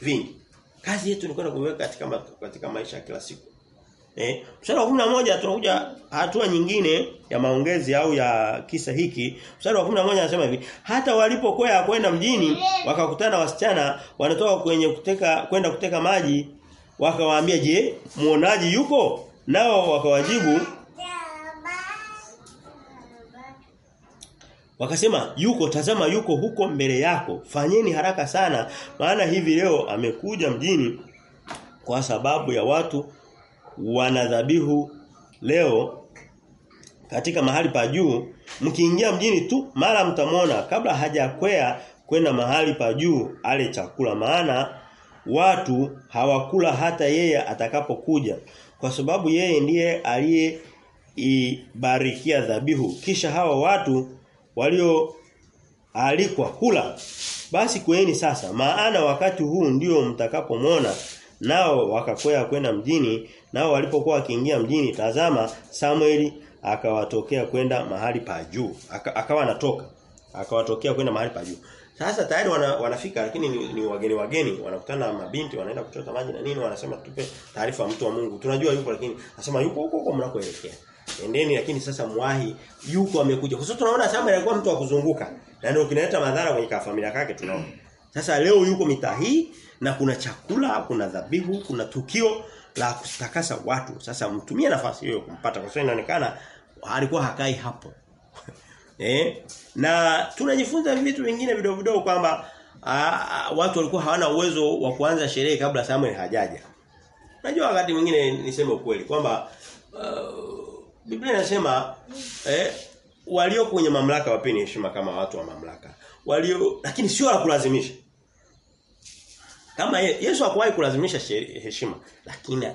Vingi. Kazi yetu ni kwenda kuweka katika katika maisha kila siku. Eh, mstari wa 11 tunakuja hatua nyingine ya maongezi au ya kisa hiki. Mstari wa 11 anasema hivi, hata walipokwea kwenda mjini wakakutana wasichana wanatoka kwenye kuteka kwenda kuteka maji wakawaambia, "Je, muonaji yuko?" Nao wakawajibu Wakasema yuko tazama yuko huko mbele yako fanyeni haraka sana maana hivi leo amekuja mjini kwa sababu ya watu wanadhabihu. Leo katika mahali pa juu mkiingia mjini tu mara mtamwona kabla hajakwea kwenda mahali pa juu ale chakula. Maana watu hawakula hata yeye atakapokuja kwa sababu yeye ndiye aliye ibarikia dhabihu. Kisha hawa watu walio alikwa kula basi kweni sasa. Maana wakati huu ndio mtakapomwona nao wakakwea kwenda mjini nao walipokuwa wakiingia mjini tazama Samueli akawatokea kwenda mahali pa juu. Aka, akawa anatoka akawatokea kwenda mahali pa juu. Sasa tayari wana, wanafika lakini ni, ni wageni wageni wanakutana na mabinti wanaenda kuchota maji na nini wanasema tupe taarifa mtu wa Mungu. Tunajua yupo lakini anasema yuko huko huko mnakoelekea. Endeni lakini sasa mwahi yuko amekuja. Kwa sababu tunaona Samuel alikuwa mtu wa kuzunguka na ndio kinaleta madhara kwenye familia yake tunaona. Sasa leo yuko mitaa hii na kuna chakula kuna dhabihu kuna tukio la kutakasa watu sasa mtumie nafasi hiyo kumpata kwa sababu inaonekana alikuwa hakai hapo eh na tunajifunza vitu vingine vidogo vidogo kwamba watu walikuwa hawana uwezo wa kuanza sherehe kabla Samuel hajaja Najua wakati mwingine niseme ukweli kwamba uh, Biblia inasema eh walio kwenye mamlaka wapeni heshima kama watu wa mamlaka. Walio lakini sio la kulazimisha. Kama ye, Yesu hakuwahi kulazimisha heshima, lakini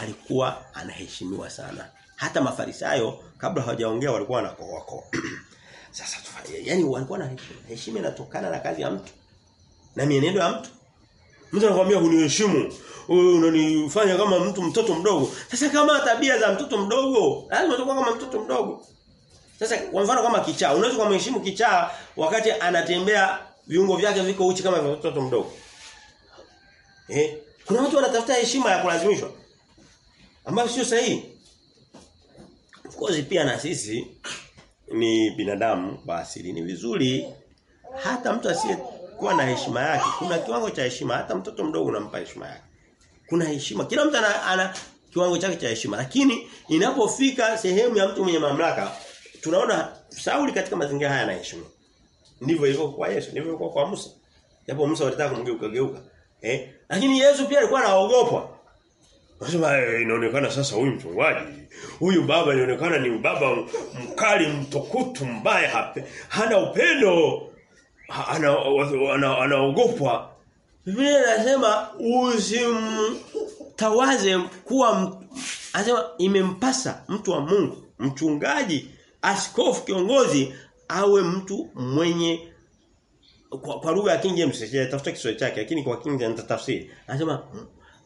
alikuwa anaheshimiwa sana. Hata Mafarisayo kabla hawajaongea walikuwa wanakoa Sasa tufanye yani walikuwa na heshima. Inatokana na kazi ya mtu. Na mienendo ya mtu. Mtu anakuambia huniheshimu. Wewe unanifanya kama mtu mtoto mdogo. Sasa kama tabia za mtoto mdogo, lazima utakuwa kama mtoto mdogo. Sasa kwa mfano kama kichaa, unaweza kumheshimu kichaa wakati anatembea viungo vyake viko uchi kama mtoto mdogo. Eh? Kuna watu wanatafuta heshima ya kulazimishwa. Ambayo sio sahihi. Of course pia na sisi ni binadamu asili ni vizuri hata mtu asiye kuwa na heshima yake. Kuna kiwango cha heshima hata mtoto mdogo unampa heshima yake. Kuna heshima. Kila mtu ana, ana kiwango chake cha heshima. Lakini inapofika sehemu ya mtu mwenye mamlaka tunaona Sauli katika mazingira haya anaheshima. Ndivyo ilivyokuwa Yesu, ndivyo ilivyokuwa kwa Musa. Japo Musa walitaka kumgeuka geuka. Eh? Lakini Yesu pia alikuwa anaogopwa. Nasema inaonekana sasa huyu mchungaji, huyu baba inaonekana ni baba mkali mtokutu mbaya hape. Hana upendo. Ana anaogopwa. Biblia inasema usimtawaze kuwa anasema imempasa mtu wa Mungu, mchungaji, askofu kiongozi awe mtu mwenye kwa, kwa lugha ya King James tafuta Kiswahili chake lakini kwa King James nitatafsiri. Anasema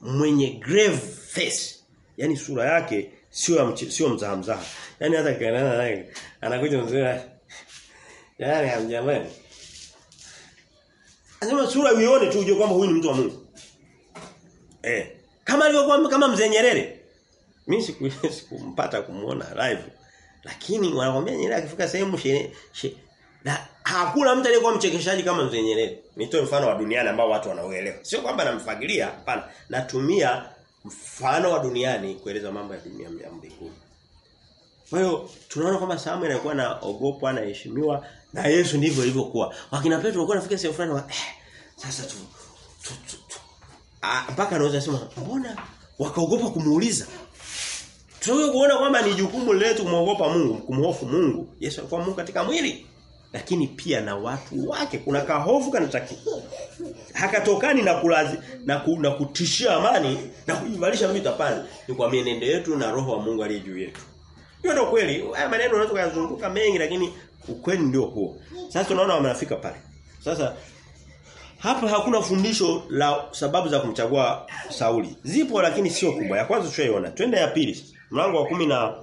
mwenye grave face. Yaani sura yake sio sio mzaha mzaha. Yaani hata kanana naye anakuja mzee. Yaani hamjamani. Anasema sura uione tu ujue kwamba huyu ni mtu wa Mungu. Eh. Kama alivyokuwa kama mzee Nyerere. Mimi siku sikumpata kumuona live. Lakini wanakuambia Nyerere akifika sehemu hakuna mtu aliyekuwa mchekeshaji kama mzee Nyerere. Nitoe mfano wa duniani ambao watu wanaoelewa. Sio kwamba namfagilia, hapana. Natumia mfano wa duniani kueleza mambo ya dunia ya mbinguni. Kwa hiyo tunaona kwamba Samuel alikuwa anaogopwa, anaheshimiwa na Yesu ndivyo ilivyokuwa. Wakina Petro walikuwa nafikia sehemu fulani wa eh, sasa tu, tu, tu, tu. mpaka anaweza sema mbona wakaogopa kumuuliza. Tunaweza kuona kwamba ni jukumu letu kumwogopa Mungu, kumhofu Mungu. Yesu alikuwa Mungu katika mwili. Lakini pia na watu wake kuna kahofu kanataki hakatokani na kulazi na, ku, na kutishia amani na kuimarisha vita hapana ni kwa mienendo yetu na roho wa Mungu aliye juu yetu hiyo ndio kweli haya maneno unaweza kuyazunguka mengi lakini ukweli ndio huo sasa tunaona wamefika pale sasa hapa hakuna fundisho la sababu za kumchagua Sauli. Zipo lakini sio kubwa. Ya kwanza tushaiona. Twende ya pili. Mlango wa kumi na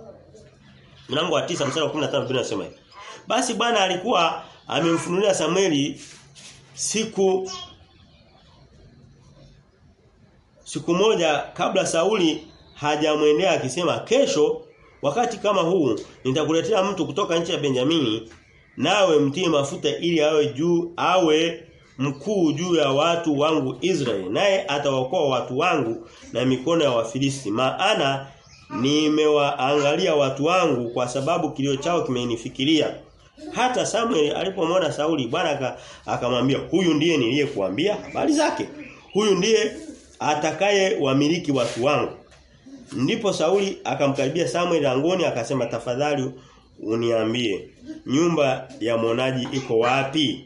mlango wa tisa mstari wa 15 Biblia inasema hivi. Basi Bwana alikuwa amemfunulia Samueli siku siku moja kabla Sauli hajamwendea akisema kesho wakati kama huu nitakuletea mtu kutoka nchi ya Benjamini nawe mtie mafuta ili awe juu awe mkuu juu ya watu wangu Israeli naye atawaokoa watu wangu na mikono ya Wafilisti. Maana nimewaangalia watu wangu kwa sababu kilio chao kimenifikiria hata Samuel alipomwona Sauli Bwana akamwambia huyu ndiye niliyekuambia habari zake huyu ndiye atakaye wamiliki watu wangu ndipo Sauli akamkaribia Samuel langoni akasema tafadhali uniambie nyumba ya mwonaji iko wapi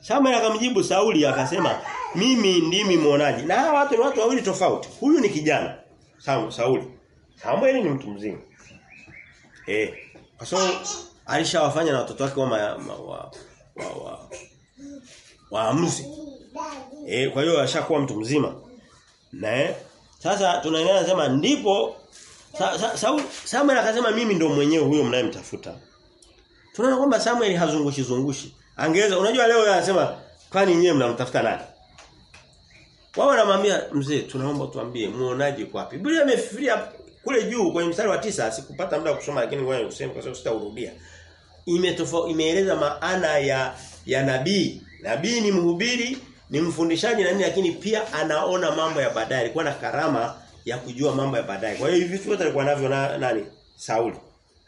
Samuel akamjibu Sauli akasema mimi ndimi mwonaji. Na hawa watu ni watu wawili tofauti. Huyu ni kijana. Sauli. Samuel ni mtu mzima. Eh. Kwa sababu alishawafanya na watoto wake wa wa wa wa waamuzi. Eh, kwa hiyo ashakuwa mtu mzima. Na eh, sasa tunaendelea nasema ndipo sa, sa, Saul Samuel akasema mimi ndo mwenyewe huyo mnayemtafuta. Tunaona kwamba Samuel hazungushi zungushi. Angeweza unajua leo anasema kwani nyewe mnamtafuta nani? Wao wanamwambia mzee tunaomba tuambie muonaje kwa wapi? Biblia imefikiria kule juu kwenye mstari wa tisa sikupata muda kusoma lakini ngoja niseme kwa sababu sitaurudia. Imeeleza maana ya ya nabii. Nabii ni mhubiri, ni mfundishaji na nini lakini pia anaona mambo ya baadaye. Alikuwa na karama ya kujua mambo ya baadaye. Kwa hiyo hivi vitu vyote alikuwa navyo na nani? Sauli.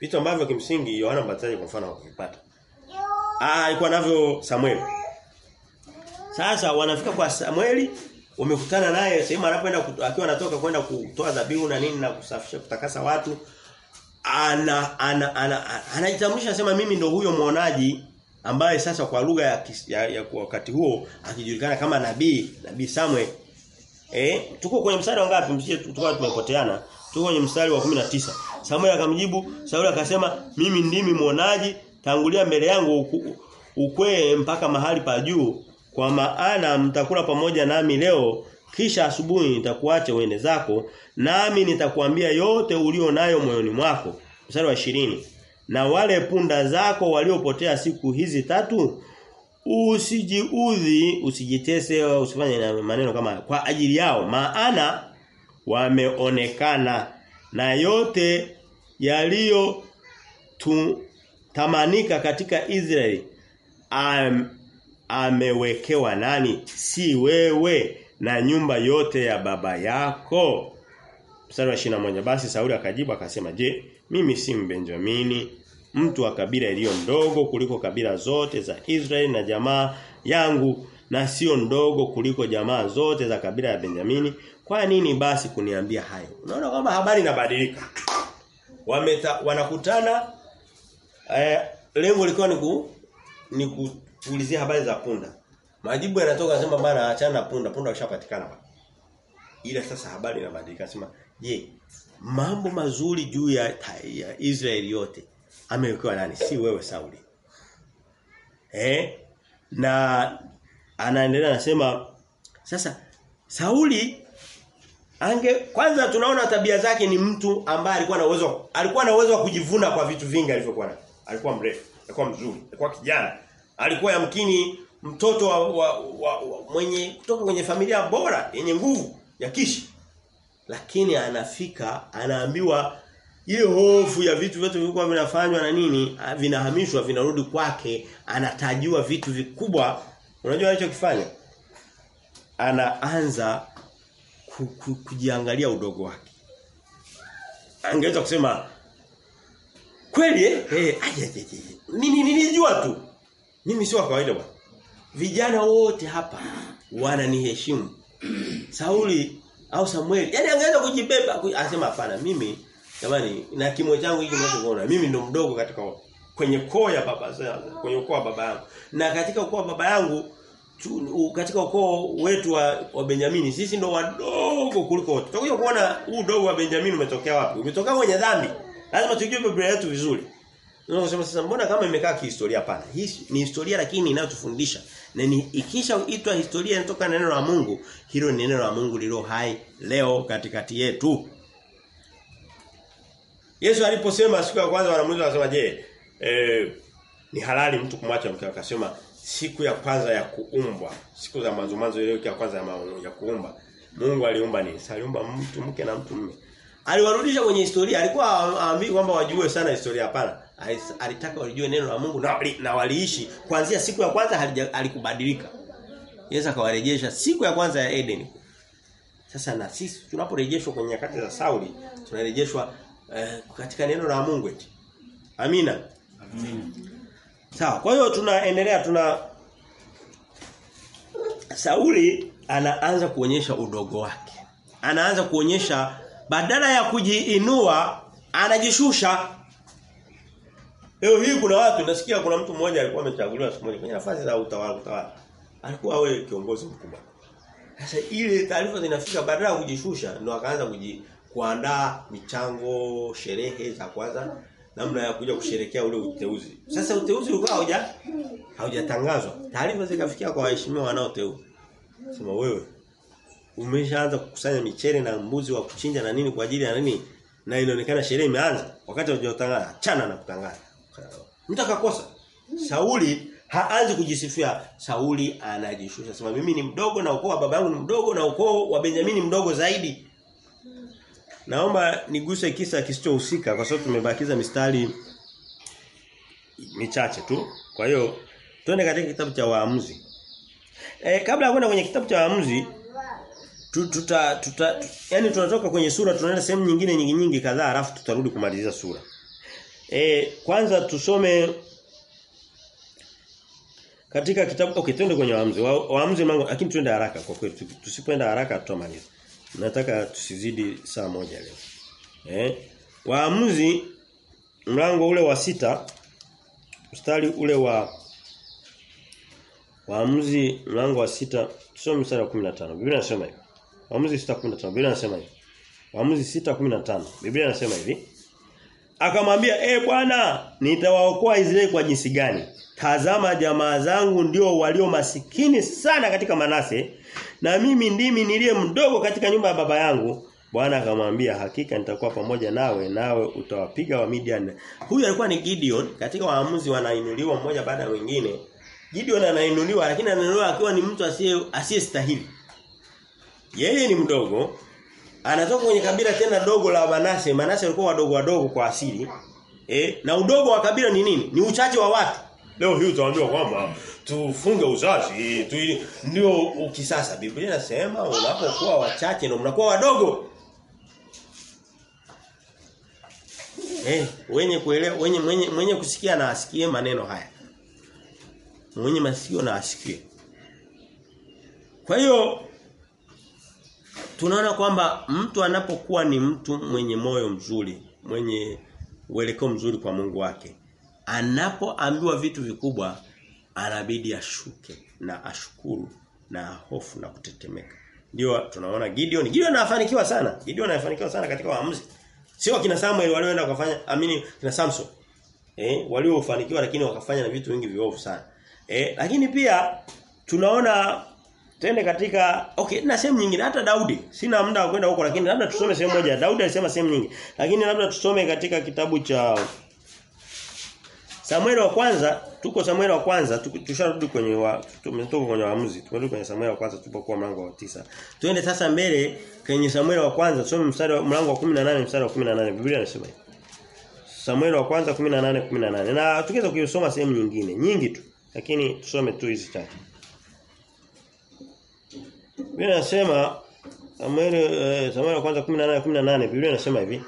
Vitu ambavyo kimsingi Yohana Mbatizaji kwa mfano hakupata. Ah, alikuwa navyo Samuel. Sasa wanafika kwa Samueli, wamekutana naye sehemu anapoenda akiwa anatoka kwenda kutoa dhabihu na nini na kusafisha kutakasa watu. Ana ana ana anajitambulisha ana, sema mimi ndo huyo mwonaji ambaye sasa kwa lugha ya, ya, ya kwa wakati huo akijulikana kama nabii, nabii Samuel. Eh, tuko kwenye mstari wa ngapi? Msije tukawa tumepoteana. Tuko kwenye mstari wa 19. Samuel akamjibu, Sauli akasema, mimi ndimi mwonaji tangulia mbele yangu ukwee mpaka mahali pa juu kwa maana mtakula pamoja nami leo kisha asubuhi nitakuacha uende zako nami nitakwambia yote ulio nayo moyoni mwako. Mstari wa ishirini. Na wale punda zako waliopotea siku hizi tatu usijiudhi usijitese usifanye na maneno kama kwa ajili yao maana wameonekana na yote yaliyo tamanika katika Israeli. Am, amewekewa nani? Si wewe na nyumba yote ya baba yako. Mstari wa 21 basi Sauli akajibu akasema je mimi si mbenjamini mtu wa kabila iliyo ndogo kuliko kabila zote za Israeli na jamaa yangu na sio ndogo kuliko jamaa zote za kabila ya Benjamini? Kwa nini basi kuniambia hayo? Unaona kwamba habari inabadilika. Wameta, wanakutana eh, lengo likiwa ni ku, ni kuulizia habari za punda majibu yanatoka sema bana achana punda punda ushapatikana bana. ila sasa habari inabadilika sema je mambo mazuri juu ya, ya Israeli yote amewekewa nani? Si wewe Sauli. Eh? Na anaendelea anasema sasa Sauli ange kwanza tunaona tabia zake ni mtu ambaye alikuwa na uwezo alikuwa na uwezo wa kujivuna kwa vitu vingi alivyokuwa nayo alikuwa mrefu alikuwa mzuri alikuwa kijana alikuwa yamkini mtoto wa, wa, wa, wa mwenye kutoka kwenye familia bora yenye nguvu ya kishi. Lakini anafika anaambiwa ile hofu ya vitu vyote vilikuwa vinafanywa na nini vinahamishwa vinarudi kwake. Anatajiwa vitu vikubwa. Unajua alichokifanya? Anaanza ku, ku, kujiangalia udogo wake. Angeweza kusema kweli eh eh nini nilijua tu. Mimi sio kawaida bwana vijana wote hapa wananiheshimu Sauli au Samuel yani angeweza kujibeba anasema hapana mimi jamani na kimo changu hiki mnachoona mimi ndo mdogo katika kwenye koo ya baba zangu, kwenye ukoo wa baba yangu. Na katika ukoo wa baba yangu katika ukoo wetu wa, wa Benjamini sisi ndo wadogo kuliko wote. Tutakuja kuona huu udogo wa Benjamini umetokea wapi? Umetokea kwenye dhambi. Lazima tujue Biblia yetu vizuri. Unasema sasa mbona kama imekaa kihistoria hapana. Hii ni historia lakini inayotufundisha. Na ni ikisha itwa historia inatoka neno la Mungu, hilo ni neno la Mungu lilo hai leo katikati yetu. Yesu aliposema siku ya kwanza wanamuuliza wasema je, eh, ni halali mtu kumwacha mke akasema siku ya kwanza ya kuumbwa, siku za mwanzo mwanzo ile ya kwanza ya, ya kuumba. Mungu aliumba nini? Aliumba mtu mke na mtu mume. Aliwarudisha kwenye historia. Alikuwa aambii kwamba wajue sana historia hapana. Alitaka walijue neno la Mungu na, wali, na waliishi kuanzia siku ya kwanza halikubadilika. Yesu akawarejesha siku ya kwanza ya Eden. Sasa na sisi tunaporejeshwa kwenye nyakati za Sauli, tunarejeshwa eh, katika neno la Mungu eti. Amina. Amina. Sawa, kwa hiyo tunaendelea tuna Sauli anaanza kuonyesha udogo wake. Anaanza kuonyesha badala ya kujiinua anajishusha. Leo hii kuna watu nasikia kuna mtu mmoja alikuwa amechaguliwa siku moja kwenye nafasi za utawala utawala. Alikuwa wewe kiongozi mkubwa. Sasa ile taarifa zinafika badala ya kujishusha ndo akaanza kuji kuandaa michango, sherehe za kwanza namna ya kuja kusherekea ule uteuzi. Sasa uteuzi ulikuwa hauja haujatangazwa. Taarifa zikafikia kwa waheshimiwa wanaoteua. Sema wewe umeshaanza kukusanya michele na mbuzi wa kuchinja na nini kwa ajili ya nini? Na inaonekana sherehe imeanza wakati hujatangaza. Achana na kutangaza. Mtu akakosa. Sauli haanzi kujisifia. Sauli anajishusha. Sema mimi ni mdogo na ukoo wa baba yangu ni mdogo na ukoo wa Benjamini mdogo zaidi. Naomba niguse kisa kisichohusika kwa sababu tumebakiza mistari michache tu. Kwa hiyo twende katika kitabu cha Waamuzi. E, kabla ya kwenda kwenye kitabu cha Waamuzi tuta tuta yani tunatoka kwenye sura tunaenda sehemu nyingine nyingi nyingi kadhaa alafu tutarudi kumaliza sura. E, kwanza tusome katika kitabu okay twende kwenye waamuzi. Waamuzi mlango lakini twende haraka kwa kweli tusipoenda haraka tutamaliza. Nataka tusizidi saa moja leo. Eh? Waamuzi mlango ule wa sita mstari ule wa Waamuzi mlango wa sita tusome mstari wa 15. Biblia inasema hivi. Waamuzi 6:15. Biblia inasema hivi. Waamuzi 6:15. Biblia inasema hivi. Akamwambia, "Eh Bwana, nitawaokoa Israeli kwa jinsi gani? Tazama jamaa zangu ndio walio masikini sana katika Manase, na mimi ndimi niliye mdogo katika nyumba ya baba yangu." Bwana akamwambia, "Hakika nitakuwa pamoja nawe, nawe utawapiga wa Midian." Huyu alikuwa ni Gideon, katika waamuzi wanainuliwa mmoja baada ya wengine. Gideon anainuliwa lakini anainuliwa akiwa ni mtu asiye asiyestahili. Yeye ni mdogo, anatoka kwenye kabila tena dogo la Manase. Manase walikuwa wadogo wadogo kwa asili. Eh, na udogo wa kabila ni nini? Ni uchache wa watu. Leo hii utaambiwa kwamba tufunge uzazi, tu ndio ukisasa. Biblia inasema unapokuwa wachache ndio mnakuwa wadogo. Eh, wenye kuelewa, wenye mwenye, mwenye kusikia na asikie maneno haya. Mwenye masikio na asikie. Kwa hiyo tunaona kwamba mtu anapokuwa ni mtu mwenye moyo mzuri, mwenye uelekeo mzuri kwa Mungu wake, anapoambiwa vitu vikubwa anabidi ashuke na ashukuru na hofu na kutetemeka. Ndio tunaona Gideon, Gideon anafanikiwa sana. Gideon anafanikiwa sana katika waamuzi. Sio kina Samuel walioenda kufanya amini kina Samson. Eh, waliofanikiwa lakini wakafanya na vitu vingi viovu sana. Eh, lakini pia tunaona Twende katika okay na sehemu nyingine hata Daudi. Sina muda wa kwenda huko lakini labda tusome sehemu moja. Daudi alisema sehemu nyingi. Lakini labda tusome katika kitabu cha Samuel wa kwanza, tuko Samuel wa kwanza, tusharudi kwenye wa tumetoka kwenye waamuzi. Tumerudi kwenye Samuel wa kwanza tulipokuwa mlango wa tisa Twende sasa mbele kwenye Samuel wa kwanza, tusome mstari mlango wa 18 mstari wa 18. Biblia inasema hivi. Samuel wa kwanza 18 18. Na tukiweza kuisoma sehemu nyingine, nyingi tu. Lakini tusome tu hizi chache. Biblia inasema Samuel eh, Samuel kwanza 18 18 Biblia inasema hivi.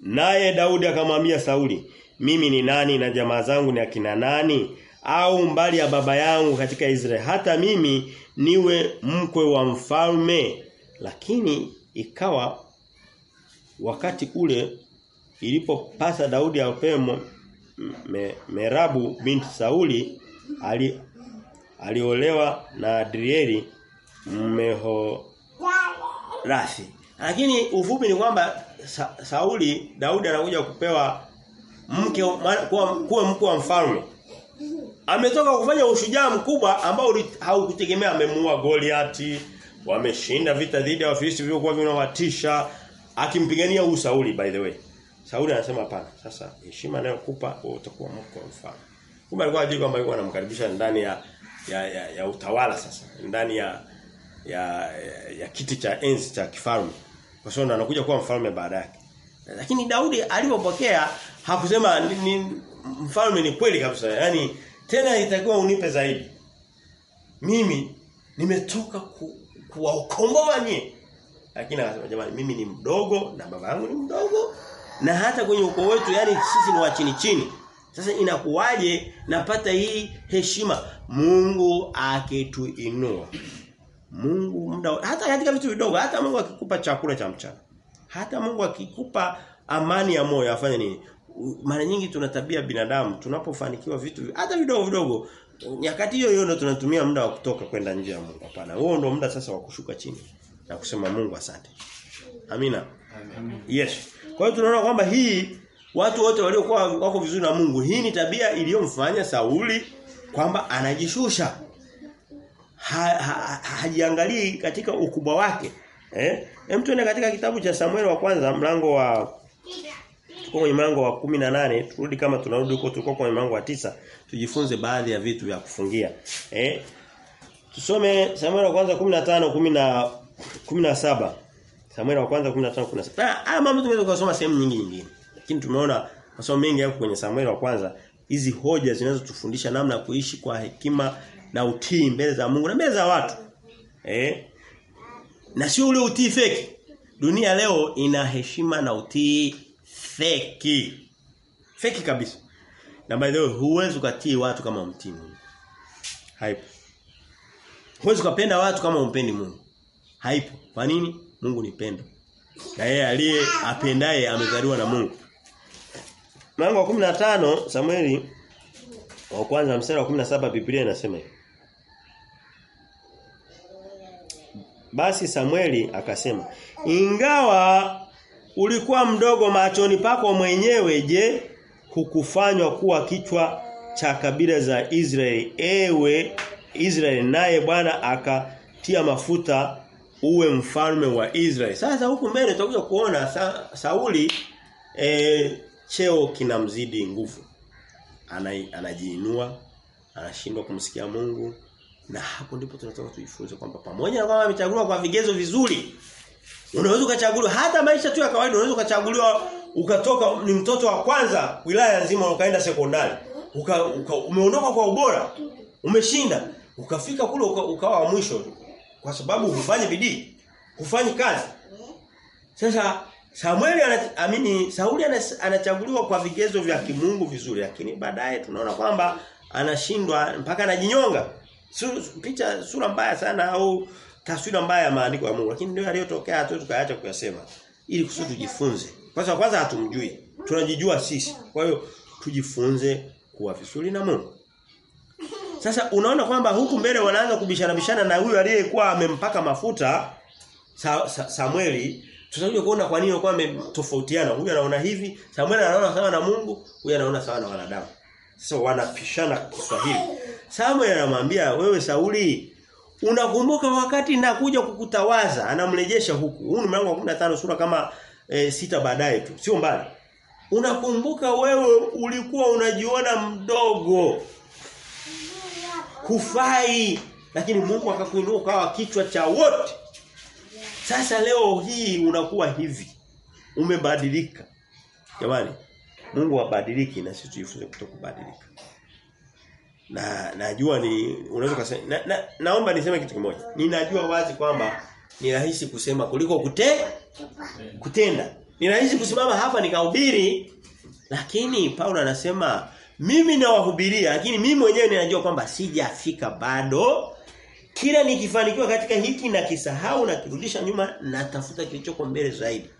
Naye Daudi akamwambia Sauli, mimi ni nani na jamaa zangu ni akina nani au mbali ya baba yangu katika Israeli hata mimi niwe mkwe wa mfalme lakini ikawa wakati ule ilipopasa Daudi apewe Merabu binti Sauli ali aliolewa na Adrieli mmeho Rafi. Lakini ufupi ni kwamba Sa, Sauli Daudi anakuja kupewa mke kuwa, mkuu wa mfalme. Ametoka kufanya ushujaa mkubwa ambao haukutegemea amemuua Goliati, wameshinda vita dhidi ya Wafilisti vilivyokuwa vinawatisha akimpigania huyu Sauli by the way. Sauli anasema hapana. Sasa heshima nayokupa kupa utakuwa mkuu wa mfalme. Kumbe alikuwa ajui kwamba alikuwa anamkaribisha ndani ya ya, ya ya utawala sasa, ndani ya ya, ya, ya kiti cha enzi cha kifalme. Kwa sababu anakuja kuwa mfalme baada yake. Lakini Daudi alipopokea hakusema ni, ni mfalme ni kweli kabisa. yani tena itakuwa unipe zaidi. Mimi nimetoka ku, kuwaokomboa nyie. Lakini akasema jamani mimi ni mdogo na baba yangu ni mdogo na hata kwenye ukoo wetu yani sisi ni wa chini chini. Sasa inakuwaje napata hii heshima Mungu akituinua. Mungu muda hata katika vitu vidogo hata Mungu akikupa chakula cha mchana. Hata Mungu akikupa amani ya moyo afanye nini? Mara nyingi tuna tabia binadamu tunapofanikiwa vitu hata vidogo vidogo nyakati hiyo hiyo ndo tunatumia muda wa kutoka kwenda nje ya Mungu. Hapana. Huo ndo muda sasa wa kushuka chini na kusema Mungu asante. Amina. Amen. Yes. Kwa hiyo tunaona kwamba hii watu wote waliokuwa wako vizuri na Mungu, hii ni tabia iliyomfanya Sauli kwamba anajishusha. Hajiangalii ha, ha, katika ukubwa wake. Eh? Hem tuende katika kitabu cha Samuel wa kwanza mlango wa tuko kwenye mlango wa 18 turudi kama tunarudi huko tulikuwa kwenye mlango wa tisa tujifunze baadhi ya vitu vya kufungia. Eh? Tusome Samuel wa kwanza 15 10 17. Samuel wa kwanza 15 17. Ah mambo tumeweza kusoma sehemu nyingi nyingine. Lakini tumeona masomo mengi yako kwenye Samuel wa kwanza hizi hoja zinazotufundisha namna ya kuishi kwa hekima na utii mbele za Mungu na mbele za watu. Eh? Na sio ule utii feki. Dunia leo ina heshima na utii feki. Feki kabisa. Na by the way huwezi ukatii watu kama umtii Mungu. Haipo. Huwezi kupenda watu kama umpendi Mungu. Haipo. Kwa nini? Mungu ni pendo. Na yeye aliye apendaye amezaliwa na Mungu. Mlango wa 15 Samueli wa kwanza mstari wa 17 Biblia inasema hivi. Basi Samueli akasema, "Ingawa ulikuwa mdogo machoni pako mwenyewe, je, hukufanywa kuwa kichwa cha kabila za Israeli ewe Israeli naye Bwana akatia mafuta uwe mfalme wa Israeli." Sasa huku mbele tutakuja kuona sa, Sauli e, cheo kinamzidi nguvu. Ana, anajiinua, anashindwa kumsikia Mungu na hapo ndipo tunataka tujifunze kwamba pamoja na kwamba amechaguliwa kwa vigezo vizuri unaweza ukachaguliwa. Hata maisha tu ya kawaida unaweza ukachaguliwa ukatoka ni mtoto wa kwanza wilaya nzima ukaenda sekondari uka, uka, umeondoka kwa ubora umeshinda ukafika kule uka, ukawa wa mwisho kwa sababu hufanyi bidii hufanyi kazi. Sasa Samueli anaamini Sauli anachaguliwa kwa vigezo vya kimungu vizuri lakini baadaye tunaona kwamba anashindwa mpaka anajinyonga. Picha sura mbaya sana au taswira mbaya ya maandiko ya Mungu lakini ndio yaliyotokea hatuwezi tukaacha kuyasema ili kusudi tujifunze. Kwanza kwanza hatumjui tunajijua sisi. Kwa hiyo tujifunze kuwa vizuri na Mungu. Sasa unaona kwamba huku mbele wanaanza kubishana bishana na huyu aliyekuwa amempaka mafuta sa, sa, Samueli tutakuja kuona kwa nini walikuwa wametofautiana huyu anaona hivi Samuel anaona sawa na Mungu huyu anaona sawa na wanadamu So wanapishana Kiswahili Samuel anamwambia wewe Sauli unakumbuka wakati nakuja kukutawaza anamrejesha huku. Huu ni mlango wa 15 sura kama e, sita baadaye tu. Sio mbali. Unakumbuka wewe ulikuwa unajiona mdogo. Kufai lakini Mungu akakuinua ukawa kichwa cha wote. Sasa leo hii unakuwa hivi. Umebadilika. Jamani, Mungu abadiliki na sisi tujifunze kutokubadilika. Na najua ni unaweza na, na, naomba niseme kitu kimoja. Ninajua wazi kwamba ni rahisi kusema kuliko kute kutenda. Ni rahisi kusimama hapa nikahubiri lakini Paulo anasema mimi nawahubiria lakini mimi mwenyewe ninajua kwamba sijafika bado. Kila nikifanikiwa katika hiki na kisahau na kirudisha nyuma natafuta kilichoko mbele zaidi.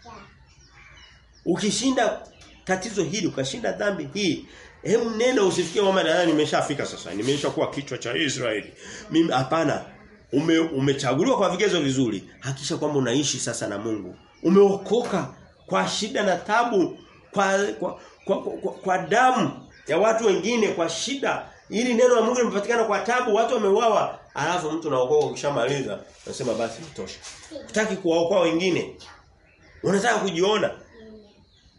Ukishinda tatizo hili ukashinda dhambi hii Hebu nenda usifikie mama na nimeshafika sasa. Nimeshakuwa kichwa cha Israeli. Mimi hapana. Ume, umechaguliwa kwa vigezo vizuri. Hakisha kwamba unaishi sasa na Mungu. Umeokoka kwa shida na tabu, kwa kwa, kwa, kwa, kwa, kwa damu ya watu wengine kwa shida. Ili neno la Mungu limepatikana kwa tabu, watu wameuawa. Alafu mtu naokoka ukishamaliza, unasema basi itosha. Hutaki kuwaokoa wengine. Unataka kujiona.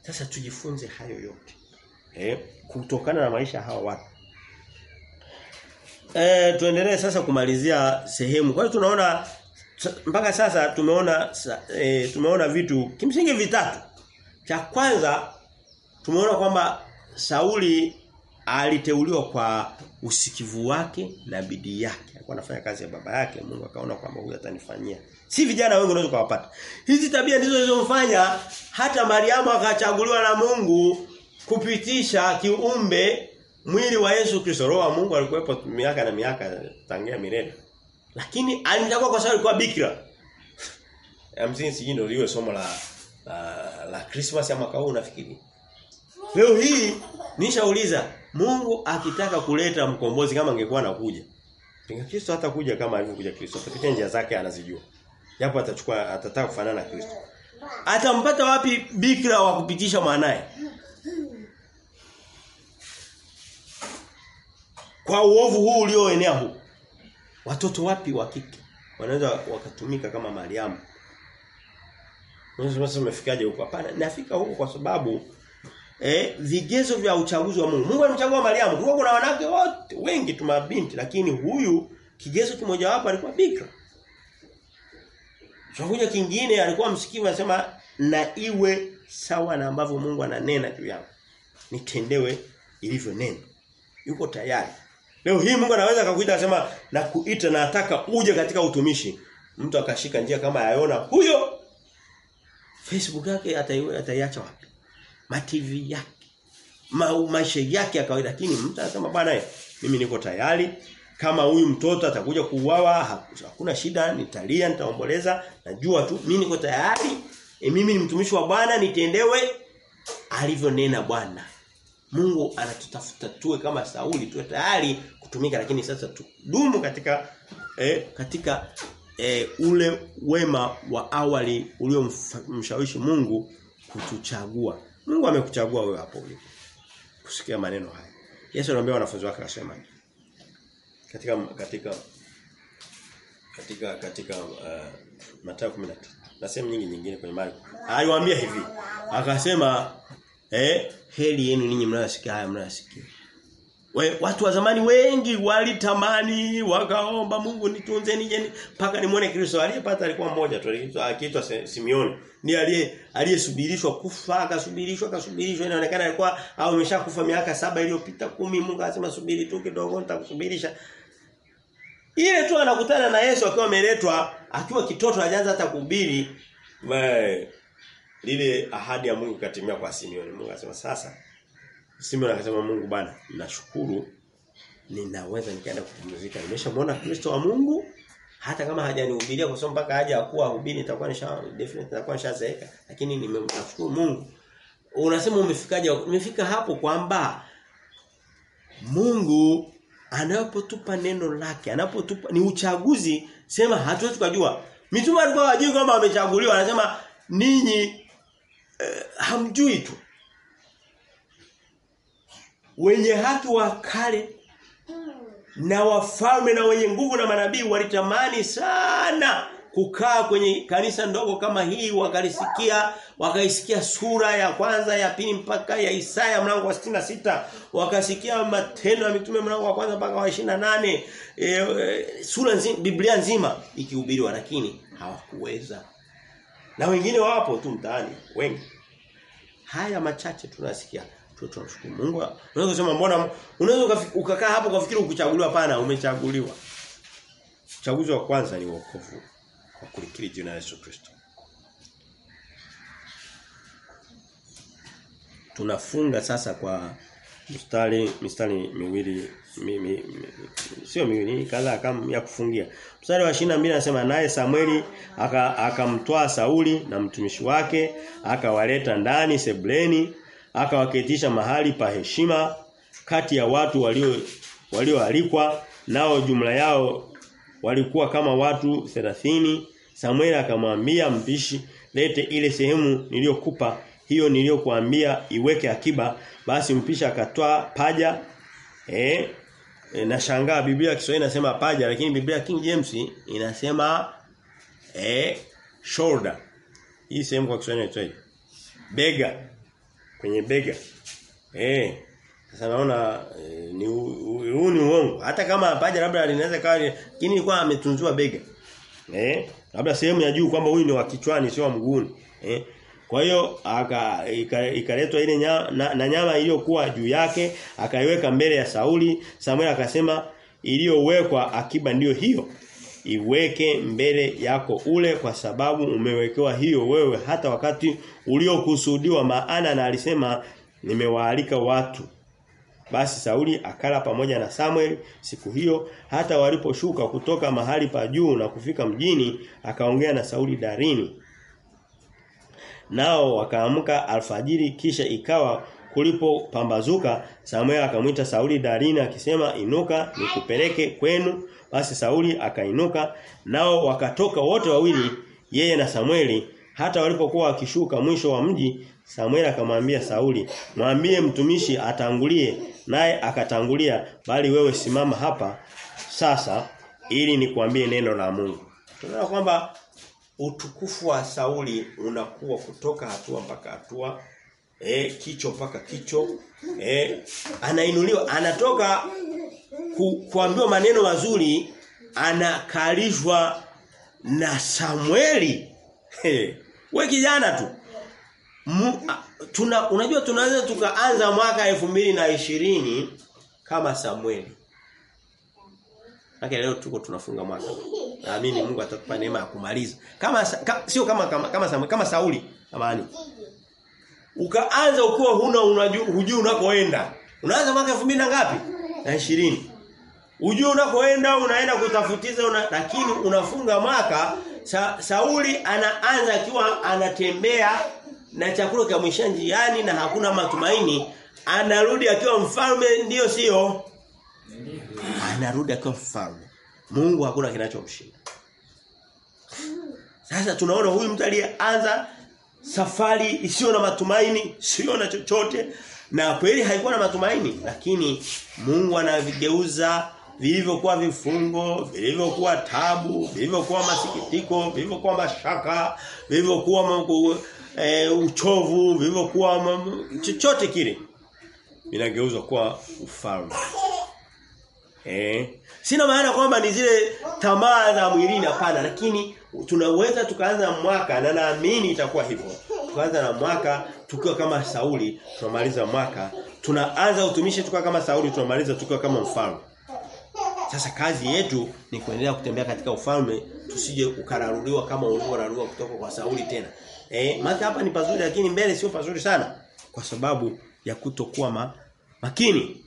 Sasa tujifunze hayo yote. Eh, kutokana na maisha hawa watu. Eh tuendelee sasa kumalizia sehemu. Kwa hiyo tunaona mpaka sasa tumeona e, tumeona vitu kimsingi vitatu. Cha kwanza tumeona kwamba Sauli aliteuliwa kwa usikivu wake na bidii yake. Alikuwa anafanya kazi ya baba yake, Mungu akaona kwamba huyu atanifanyia. Si vijana wengi unaweza kuwapata. Hizi tabia ndizo zilizomfanya hata Mariamu akachaguliwa na Mungu kupitisha kiumbe mwili wa Yesu Kristo roho wa Mungu alikuwepo miaka na miaka tangia milele. Lakini alimchagua kwa sababu alikuwa bikira. Hamsini sijui ndio liwe somo la la, la Christmas ya mwaka huu nafikiri. Leo hii nishauliza Mungu akitaka kuleta mkombozi kama angekuwa anakuja. Pinga Kristo hata kuja kama alivyokuja Kristo. Atapitia njia zake anazijua. Japo atachukua atataka kufanana na Kristo. Atampata wapi bikira wa kupitisha mwanae? Kwa uovu huu ulioenea huu. Watoto wapi wa kike wanaweza wakatumika kama Mariamu? Sasa umefikaje huko? Hapana, nafika huko kwa sababu eh vigezo vya uchaguzi wa Mungu. Mungu alimchagua Mariamu. Kulikuwa kuna wanawake wote wengi tu mabinti lakini huyu kigezo kimoja wapo alikuwa bikra. Chakuja kingine alikuwa msikivu anasema na iwe sawa na ambavyo Mungu ananena juu yangu. Nitendewe ilivyo neno. Yuko tayari. Leo hii Mungu anaweza akakuita akasema na kuita na nataka uje katika utumishi. Mtu akashika njia kama ayona huyo Facebook yake ataiacha wapi? Ma TV yake. Ma maisha yake ya kawaida. Lakini mtu anasema bwana mimi niko tayari. Kama huyu mtoto atakuja kuuawa hakuna shida nitalia nitaomboleza. Najua tu mimi niko tayari. E, mimi ni mtumishi wa Bwana nitendewe. Alivyonena Bwana Mungu anatutafuta tuwe kama Sauli tuwe tayari kutumika. Lakini sasa tudumu katika eh, katika eh, ule wema wa awali uliomshawishi Mungu kutuchagua. Mungu amekuchagua wewe hapo ulipo. Kusikia maneno haya. Yesu anamwambia wanafunzi wake akasema katika katika katika katika uh, Mathayo 13 na sehemu nyingi nyingine kwenye Marko. Aliwaambia hivi. Akasema eh heli yenu ninyi mnayosikia haya mnayosikia. We, watu wa zamani wengi walitamani wakaomba Mungu nitunze nije mpaka nimuone Kristo. Aliyepata alikuwa mmoja tu akiitwa Simeon ni aliye aliyesubirishwa kufa akasubirishwa akasubirishwa. Inaonekana alikuwa au ameshakufa miaka saba iliyopita kumi. Mungu akasema subiri tu kidogo nitakusubirisha. Ile tu anakutana na Yesu akiwa ameletwa akiwa kitoto hajaanza hata kuhubiri lile ahadi ya Mungu katimia kwa Simeon Mungu akasema sasa Simeoni akasema Mungu bana nashukuru ninaweza nikaenda kupumzika. Nimeshamuona Kristo wa Mungu hata kama hajanihubiria kwa sababu mpaka haja akuwa hubiri nitakuwa nisha definitely nitakuwa nishazeeka lakini nimemshukuru Mungu. Unasema umefikaje umefika hapo kwamba Mungu anapotupa neno lake anapotupa ni uchaguzi. Sema hatuwezi kujua mitume alikuwa wajui kwamba wamechaguliwa. Anasema ninyi eh, hamjui tu wenye haki wa kale na wafalme na wenye nguvu na manabii walitamani sana kukaa kwenye kanisa ndogo kama hii wakalisikia wakaisikia sura ya kwanza ya pili mpaka ya Isaya mlango wa sita. Wakasikia matendo ya mitume mlango wa kwanza mpaka wa 28 e, e, sura nzima Biblia nzima ikihubiriwa lakini hawakuweza. Na wengine wapo tu mtaani wengi. Haya machache tunasikia tunamshukuru Mungu. Unaweza kusema mbona unaweza ukakaa hapo ukafikiri ukuchaguliwa pana umechaguliwa. Uchaguzi wa kwanza ni wokovu kwa kulikiri jina la Yesu Kristo. Tunafunga sasa kwa mstari mstari miwili mi, mi, mi, sio miwili kadhaa kama ya kufungia. Mstari wa 22 anasema naye Samueli akamtoa aka Sauli na mtumishi wake akawaleta ndani Sebleni akawaketisha mahali pa heshima kati ya watu walio walioalikwa nao jumla yao walikuwa kama watu 30 Samuel akamwambia mpishi lete ile sehemu niliyokupa hiyo niliyokuambia iweke akiba. Basi mpishi akatoa paja eh e, na shangaa. Biblia Kiswahili inasema paja lakini Biblia King James inasema eh shoulder. Hii sehemu kwa Kiswahili inaitwa bega kwenye bega. Eh sasa naona e, ni huu ni uongo. Hata kama paja labda linaweza kawa lakini ilikuwa ametunzua bega. Eh labda sehemu ya juu kwamba huyu ni wa kichwani sio wa mguuni. Eh kwa hiyo ikaletwa ile nyama, na, na nyama iliyokuwa juu yake akaiweka mbele ya Sauli. Samuel akasema iliyowekwa akiba ndiyo hiyo iweke mbele yako ule kwa sababu umewekewa hiyo wewe hata wakati uliokusudiwa maana na alisema nimewaalika watu. Basi Sauli akala pamoja na Samuel siku hiyo hata waliposhuka kutoka mahali pa juu na kufika mjini akaongea na Sauli darini. Nao wakaamka alfajiri kisha ikawa kulipo pambazuka Samuel akamwita Sauli darini akisema inuka nikupeleke kwenu. Basi Sauli akainuka nao wakatoka wote wawili yeye na Samueli. Hata walipokuwa wakishuka mwisho wa mji Samueli akamwambia Sauli mwambie mtumishi atangulie. Naye akatangulia bali wewe simama hapa sasa ili nikuambie neno la Mungu. Tunaona kwamba utukufu wa Sauli unakuwa kutoka hatua mpaka hatua eh kicho mpaka kicho eh anainuliwa anatoka ku, kuambiwa maneno mazuri anakalishwa na Samueli hey. we kijana tu Mu, tuna unajua tunaweza tukaanza mwaka elfu mbili na ishirini kama Samueli Haki leo tuko tunafunga mwaka. Naamini Mungu atatupa neema ya kumaliza. Kama ka, sio kama kama kama, kama, kama Sauli amani. Ukaanza ukiwa huna unajua unakoenda. Unaanza mwaka 2000 na ngapi? Na 20. Hujui unakoenda unaenda kutafutiza una, lakini unafunga mwaka sa, Sauli anaanza akiwa anatembea na chakula kamwisha njiani na hakuna matumaini anarudi akiwa mfalme ndiyo sio anarudi akiwa mfalme. Mungu hakuna kinachomshinda. Sasa tunaona huyu mtu aliyeanza safari isiyo na matumaini, sio na chochote na kweli haikuwa na matumaini lakini Mungu anavigeuza vilivyokuwa vifungo, vilivyokuwa tabu, vilivyokuwa masikitiko, vilivyokuwa mashaka, vilivyokuwa e, uchovu, vilivyokuwa chochote kile vinageuzwa kuwa ufalme. Eh. Sina maana kwamba ni zile tamaa za mwilini hapana lakini tunaweza tukaanza mwaka na naamini itakuwa hivyo. Tukaanza na mwaka tukiwa kama Sauli, tunamaliza mwaka, tunaanza utumishi tukiwa kama Sauli, tunamaliza tukiwa kama mfalme. Sasa kazi yetu ni kuendelea kutembea katika ufalme tusije ukararuliwa kama ulivyoraruliwa kutoka kwa Sauli tena. Eh, maana hapa ni pazuri lakini mbele sio pazuri sana kwa sababu ya kutokuwa ma, makini.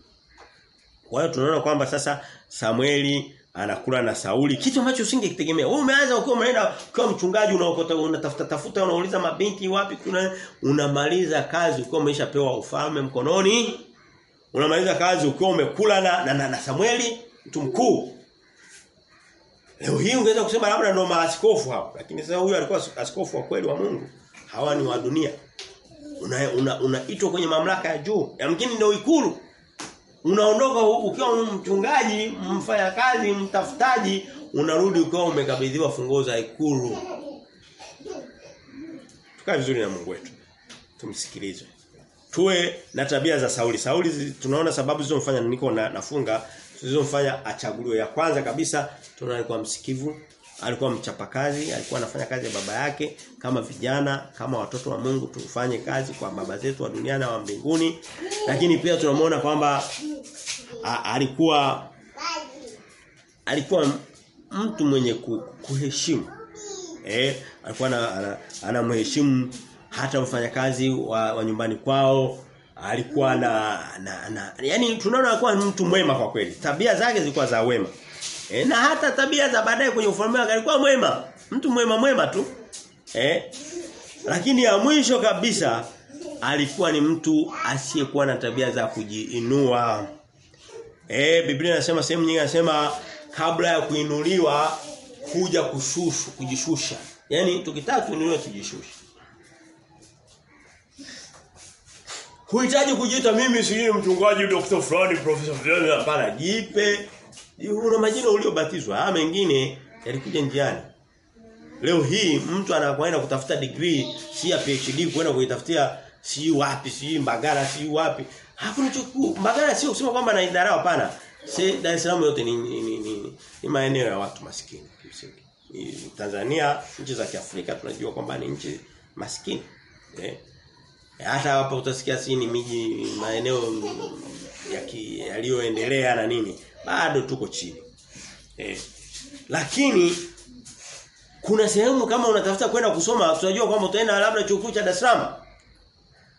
Kwa hiyo tunaona kwamba sasa Samueli anakula na Sauli kitu ambacho usingekitegemea. Wewe umeanza ukiwa unaenda ukiwa mchungaji unaokota unatafuta tafuta unauliza mabinti wapi kuna unamaliza kazi ukiwa umeshapewa ufalme mkononi. Unamaliza kazi ukiwa umekula na, na, na, na Samueli mtu mkuu. Leo hii ungeweza kusema labda ndo maaskofu hapo lakini sasa huyu alikuwa askofu wa kweli wa Mungu. Hawa ni wa dunia. Unaitwa una, una kwenye mamlaka ya juu. Yamkini ndio ikulu unaondoka ukiwa mchungaji, mfanyakazi, mtafutaji, unarudi ukiwa umekabidhiwa funguo za ikulu. Tukae vizuri na Mungu wetu. Tumsikilize. Tuwe na tabia za Sauli. Sauli tunaona sababu zilizomfanya niko na, nafunga zilizomfanya achaguliwe. Ya kwanza kabisa tunaona alikuwa msikivu, alikuwa mchapakazi, alikuwa anafanya kazi ya baba yake kama vijana, kama watoto wa Mungu tufanye kazi kwa baba zetu wa duniani na wa mbinguni. Lakini pia tunamwona kwamba alikuwa alikuwa mtu mwenye kuheshimu. Eh, alikuwa anamheshimu ana, ana hata mfanyakazi wa, wa nyumbani kwao alikuwa na, na, na yani tunaona alikuwa mtu mwema kwa kweli. Tabia zake zilikuwa za wema. E, na hata tabia za baadaye kwenye ufalme wake alikuwa mwema. Mtu mwema mwema tu. Eh? Lakini ya mwisho kabisa alikuwa ni mtu asiyekuwa na tabia za kujiinua. Eh Biblia inasema sehemu nyingine inasema kabla ya kuinuliwa kuja kushushu kujishusha. Yaani tukitaka tuinuliwe tujishushe. Huhitaji kujiita mimi sijui mchungaji Dr. fulani profesa fulani hapana jipe una majina uliobatizwa. Haya mengine yalikuja njiani. Leo hii mtu anakwenda kutafuta degree si ya PhD kwenda kuitafutia si wapi si Mbagala si wapi. Hakuna choku Mbagala sio kusema kwamba naidharau hapana. Si Dar es Salaam yote ni ni, ni, ni, ni maeneo ya watu maskini kimsingi. Tanzania nchi za Kiafrika tunajua kwamba ni nchi maskini. Eh? Hata hapa utasikia si ni miji maeneo yaliyoendelea na nini. Bado tuko chini. Eh. Lakini kuna sehemu kama unatafuta kwenda kusoma tunajua kwamba utaenda labda chuo cha Dar es Salaam.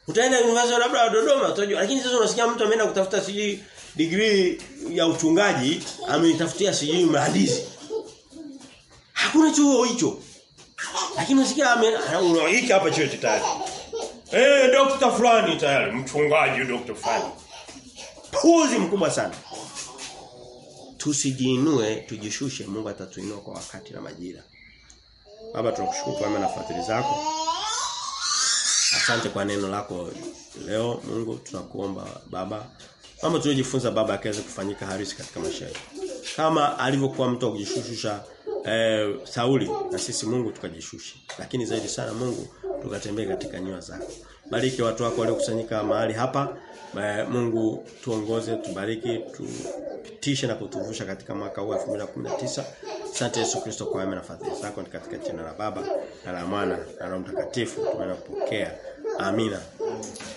Utaenda university labda Dodoma tunajua lakini sasa unasikia mtu ameenda kutafuta siji degree ya uchungaji ameitafutia siji mhandisi. Hakuna chuo hicho. Lakini unasikia hiki hapa chuo tayari. Eh dokta fulani tayari mchungaji dokta fulani. Puzi mkubwa sana. Tusijiinue tujishushe Mungu atatuinua kwa wakati na majira. Baba tunakushukuru kwa na fadhili zako. Asante kwa neno lako leo Mungu tunakuomba baba mambo tuliojifunza baba akaweze kufanyika harisi katika maisha yetu. Kama alivyokuwa mtu akijishushusha eh, Sauli na sisi Mungu tukajishushe. Lakini zaidi sana Mungu tukatembea katika nyua zako. Bariki watu wako waliokusanyika mahali hapa. Mungu tuongoze, tubariki, tupitishe na kutuvusha katika mwaka huu 2019. Asante Yesu Kristo kwa wema na fadhili zako katika jina la Baba na la Mwana na la Mtakatifu. Tunaenda kupokea. Amina.